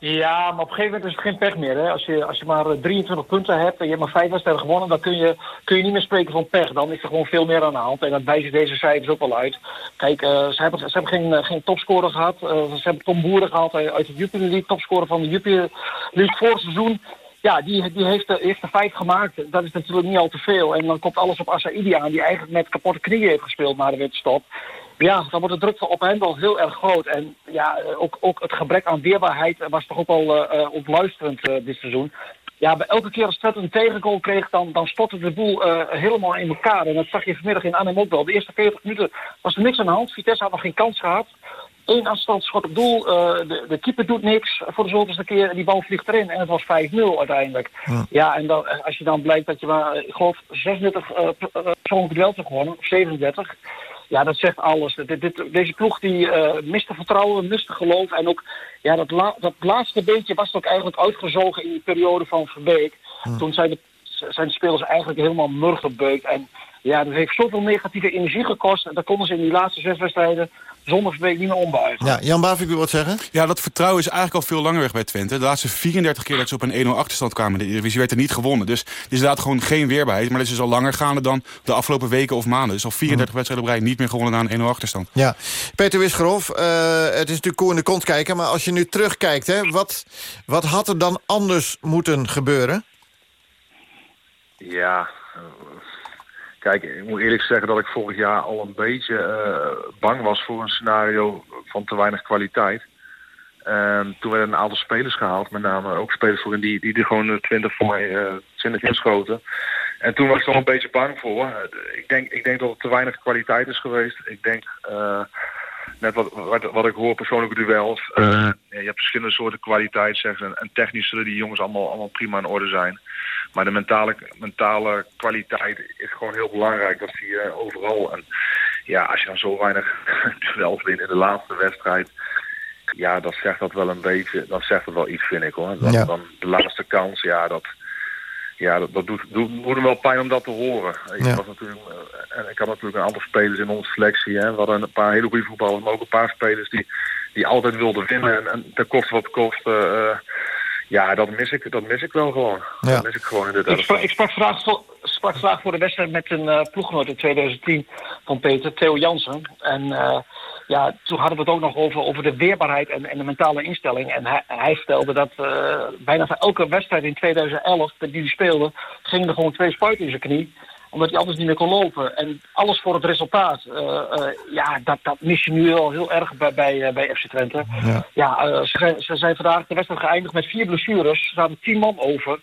Ja, maar op een gegeven moment is het geen pech meer. Hè? Als, je, als je maar eh, 23 punten hebt en je hebt maar vijf wedstrijden gewonnen... dan kun je, kun je niet meer spreken van pech. Dan is er gewoon veel meer aan de hand. En dat wijzen deze cijfers ook wel uit. Kijk, eh, ze hebben, ze hebben geen, eh, geen topscorer gehad. Eh, ze hebben Tom Boeren gehaald uit de Jupiler League. Topscorer van de Jupiler League vorig seizoen. Ja, die, die heeft, de, heeft er vijf gemaakt. Dat is natuurlijk niet al te veel. En dan komt alles op Assaidi aan, die eigenlijk met kapotte knieën heeft gespeeld na de winterstop. Ja, dan wordt de druk op hem wel heel erg groot. En ja, eh, ook, ook het gebrek aan weerbaarheid was toch ook wel eh, eh, ontluisterend eh, dit seizoen. Ja, bij elke keer als Twente een tegengoal kreeg, dan, dan stortte de boel eh, helemaal in elkaar. En dat zag je vanmiddag in Arnhem ook wel. De eerste 40 minuten was er niks aan de hand. Vitesse had nog geen kans gehad. Eén afstandsschot op doel. eh, de, de keeper doet niks voor de zoveelste keer. en Die bal vliegt erin. En het was 5-0 uiteindelijk. Ja, en dan, eh, als je dan blijkt dat je maar, eh, ik geloof, 36 uh, persoonlijke duels hebt gewonnen. Of 37. Ja, dat zegt alles. Dit, dit- deze ploeg die eh, miste vertrouwen, miste geloof. En ook ja, dat, la- dat laatste beetje was ook eigenlijk uitgezogen in die periode van Verbeek. Toen zijn de, zijn de spelers eigenlijk helemaal murgebeukt. En ja, dat heeft zoveel negatieve energie gekost. En daar konden ze in die laatste zes wedstrijden zonder Verbeek niet meer ombuigen. Ja, Jan Bavik wil wat zeggen? Ja, dat vertrouwen is eigenlijk al veel langer weg bij Twente. De laatste 34 keer dat ze op een 1-0 achterstand kwamen in de Eredivisie werd er niet gewonnen. Dus het is inderdaad gewoon geen weerbaarheid. Maar dat is dus al langer gaande dan de afgelopen weken of maanden. Dus al 34 wedstrijden op rij niet meer gewonnen na een 1-0 achterstand. Ja, Peter Wisgerhof, eh, het is natuurlijk koe in de kont kijken... maar als je nu terugkijkt, hè, wat, wat had er dan anders moeten gebeuren? Ja, kijk, ik moet eerlijk zeggen dat ik vorig jaar al een beetje eh, bang was voor een scenario van te weinig kwaliteit. En toen werden een aantal spelers gehaald, met name ook spelers voorin die, die er gewoon eh, 20 voor mij eh 20 inschoten. En toen was ik toch een beetje bang voor. Eh, Ik denk, ik denk dat er te weinig kwaliteit is geweest. Ik denk, net wat, wat, wat ik hoor, persoonlijke duels. je hebt verschillende soorten kwaliteit, zeg ze. En, en technisch zullen die jongens allemaal, allemaal prima in orde zijn. Maar de mentale, mentale kwaliteit is gewoon heel belangrijk. Dat zie je overal. En ja, als je dan zo weinig [laughs] duels wint in de laatste wedstrijd... Ja, dat zegt dat wel een beetje, dat zegt dat wel iets, vind ik hoor. Dan, Ja. dan de laatste kans, ja, dat, ja, dat, dat doet, doet, doet hem wel pijn om dat te horen. Ik, Ja. was natuurlijk, eh, en ik had natuurlijk een aantal spelers in onze selectie. Hè. We hadden een paar hele goede voetballers, maar ook een paar spelers die, die altijd wilden winnen. En, en ten koste wat kost. eh, ja, dat mis, ik, dat mis ik wel gewoon. Ja. Dat mis ik gewoon in dit Ik sprak, ik sprak, vandaag voor, sprak vandaag voor de wedstrijd met een eh ploeggenoot in 2010 van Peter, Theo Jansen. En eh, ja, toen hadden we het ook nog over, over de weerbaarheid en, en de mentale instelling. En hij, hij vertelde dat eh, bijna voor elke wedstrijd in 2011 die hij speelde, gingen er gewoon twee spuiten in zijn knie omdat hij anders niet meer kon lopen. En alles voor het resultaat. Eh, eh, ja, dat, dat mis je nu wel heel erg bij, bij, eh, bij FC Twente. Ja. Ja, ze, ze zijn vandaag de wedstrijd geëindigd met vier blessures. Er zaten tien man over.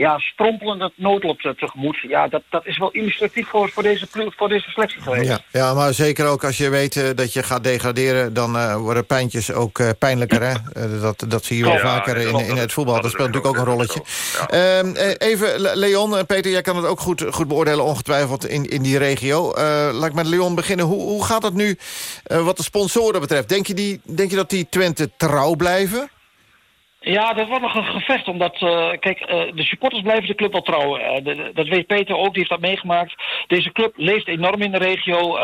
Ja, strompelend het noodlot eh, tegemoet. Ja, dat, dat is wel illustratief voor, voor, deze, voor deze selectie geweest. Ja, ja, maar zeker ook als je weet eh, dat je gaat degraderen... dan eh, worden pijntjes ook pijnlijker. Hè? Dat, dat zie je wel Ja, vaker in, in het voetbal. Dat speelt natuurlijk ook een rolletje. Ehm, eh, even, Le- Leon, eh, Peter, jij kan het ook goed, goed beoordelen... ongetwijfeld in, in die regio. Laat ik met Leon beginnen. Hoe, hoe gaat het nu wat de sponsoren betreft? Denk je, die, denk je dat die Twente trouw blijven? Ja, dat wordt nog een gevecht, omdat, eh, kijk, eh, de supporters blijven de club wel trouwen. Eh, de- dat weet Peter ook, die heeft dat meegemaakt. Deze club leeft enorm in de regio.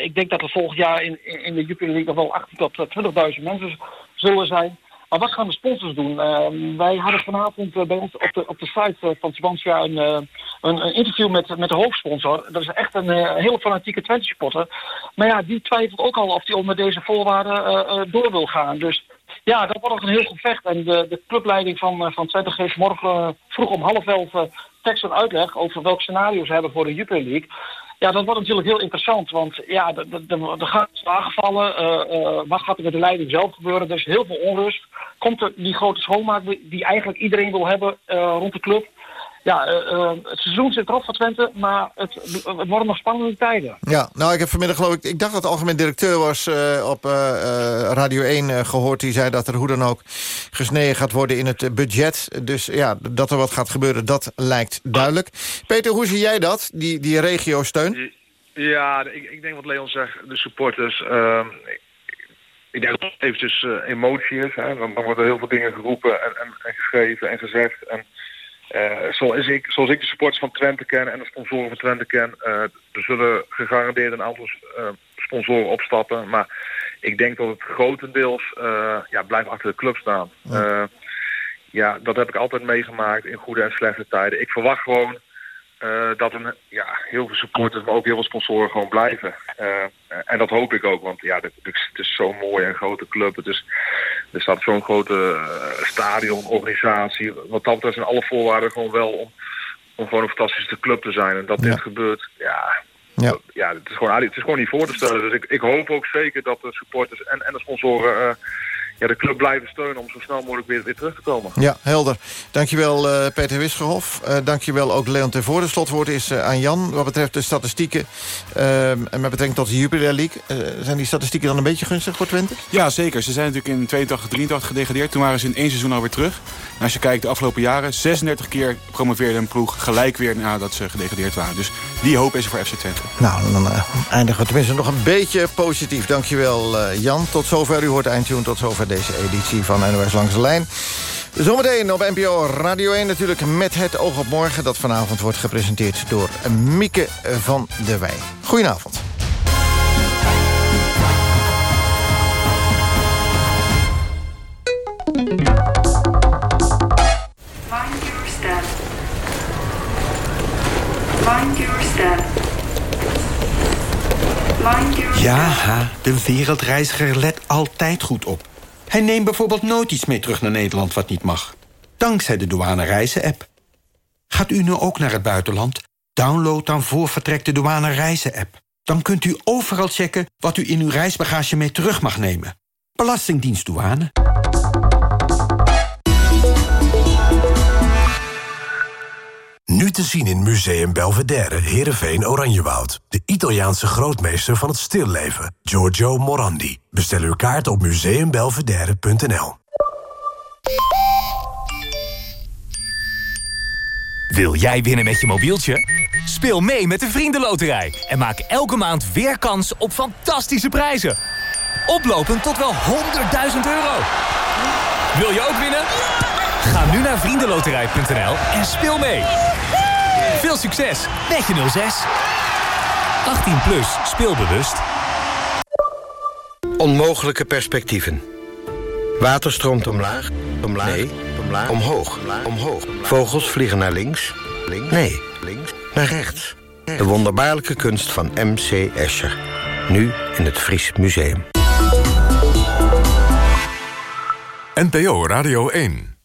Ik denk dat er volgend jaar in, in de Jupiler League nog wel 18 tot eh, 20.000 mensen zullen zijn. Maar wat gaan de sponsors doen? Eh, wij hadden vanavond bij ons op de, op de site van Tubantia een, een, een interview met, met de hoofdsponsor. Dat is echt een hele fanatieke Twente supporter. Maar ja, die twijfelt ook al of hij onder deze voorwaarden door wil gaan. Dus ja, dat wordt een heel gevecht. En de, de clubleiding van, eh, van Twente geeft morgen eh, vroeg om half elf eh, tekst en uitleg over welke scenario's ze hebben voor de Jupiler League. Ja, dat wordt natuurlijk heel interessant, want ja, er- er- er er gaan slagen vallen. eh, eh, wat gaat er met de leiding zelf gebeuren? Er is heel veel onrust. Komt er die grote schoonmaak die- eigenlijk iedereen wil hebben rond de club? Ja, eh, eh, het seizoen zit erop voor Twente, maar het, het worden nog spannende tijden. Ja, nou, ik heb vanmiddag geloof ik... Ik dacht dat de algemeen directeur was eh, op Radio 1 eh, gehoord. Die zei dat er hoe dan ook gesneden gaat worden in het budget. Dus ja, dat er wat gaat gebeuren, dat lijkt duidelijk. Peter, hoe zie jij dat, die, die regio-steun? Ja, ik, ik denk wat Leon zegt, de supporters. ehm, ik, denk dat het eventjes emotie is. Hè. Dan, dan worden heel veel dingen geroepen en, en, en geschreven en gezegd. En, eh, zoals, ik, zoals ik de supporters van Twente ken en de sponsoren van Twente ken... eh, er zullen gegarandeerd een aantal eh, sponsoren opstappen. Maar ik denk dat het grotendeels ja, blijft achter de club staan. Ja, dat heb ik altijd meegemaakt in goede en slechte tijden. Ik verwacht gewoon eh, dat er ja, heel veel supporters, maar ook heel veel sponsoren gewoon blijven. Eh, en dat hoop ik ook, want ja, het, het is zo'n mooie en grote club. Het is, er staat zo'n grote eh, stadionorganisatie. Wat dat betreft zijn alle voorwaarden gewoon wel om, om gewoon een fantastische club te zijn. En dat dit gebeurt, ja, Ja. ja, het is gewoon, het is gewoon niet voor te stellen. Dus ik, ik hoop ook zeker dat de supporters en, en de sponsoren ja, de club blijven steunen om zo snel mogelijk weer, weer terug te komen. Ja, helder. Dankjewel eh Peter Wisgerhof. Eh dankjewel ook Leon ten Voorde. Slotwoord is eh, aan Jan wat betreft de statistieken. eh, en met betrekking tot de Jupiler League. Eh, zijn die statistieken dan een beetje gunstig voor Twente? Ja, zeker. Ze zijn natuurlijk in 82, 83 gedegradeerd. Toen waren ze in één seizoen alweer terug. En als je kijkt de afgelopen jaren, 36 keer promoveerde een ploeg gelijk weer nadat ze gedegradeerd waren. Dus die hoop is er voor FC Twente. Nou, dan eh, eindigen we tenminste nog een beetje positief. Dankjewel eh Jan. Tot zover. U hoort Eindtune. Tot zover deze editie van NOS Langs de Lijn. Zometeen op NPO Radio 1 natuurlijk met het oog op morgen... dat vanavond wordt gepresenteerd door Mieke van der Wij. Goedenavond. Mind your step. Mind your step. Mind your Ja, de wereldreiziger let altijd goed op. Hij neemt bijvoorbeeld nooit iets mee terug naar Nederland wat niet mag. Dankzij de douane reizen-app. Gaat u nu ook naar het buitenland? Download dan voor vertrek de douane reizen-app. Dan kunt u overal checken wat u in uw reisbagage mee terug mag nemen. Belastingdienst douane. Nu te zien in Museum Belvedere, Heerenveen, Oranjewoud. De Italiaanse grootmeester van het stilleven, Giorgio Morandi. Bestel uw kaart op museumbelvedere.nl. Wil jij winnen met je mobieltje? Speel mee met de Vriendenloterij en maak elke maand weer kans op fantastische prijzen. oplopend tot wel 100.000 euro. Wil je ook winnen? Ga nu naar vriendenloterij.nl en speel mee. Veel succes met je 06. 18 plus, speelbewust. Onmogelijke perspectieven. Water stroomt omlaag, omlaag, nee, omlaag, omhoog, omhoog. Vogels vliegen naar links, links, nee, links, naar rechts. De wonderbaarlijke kunst van M.C. Escher. Nu in het Fries Museum. NPO Radio 1.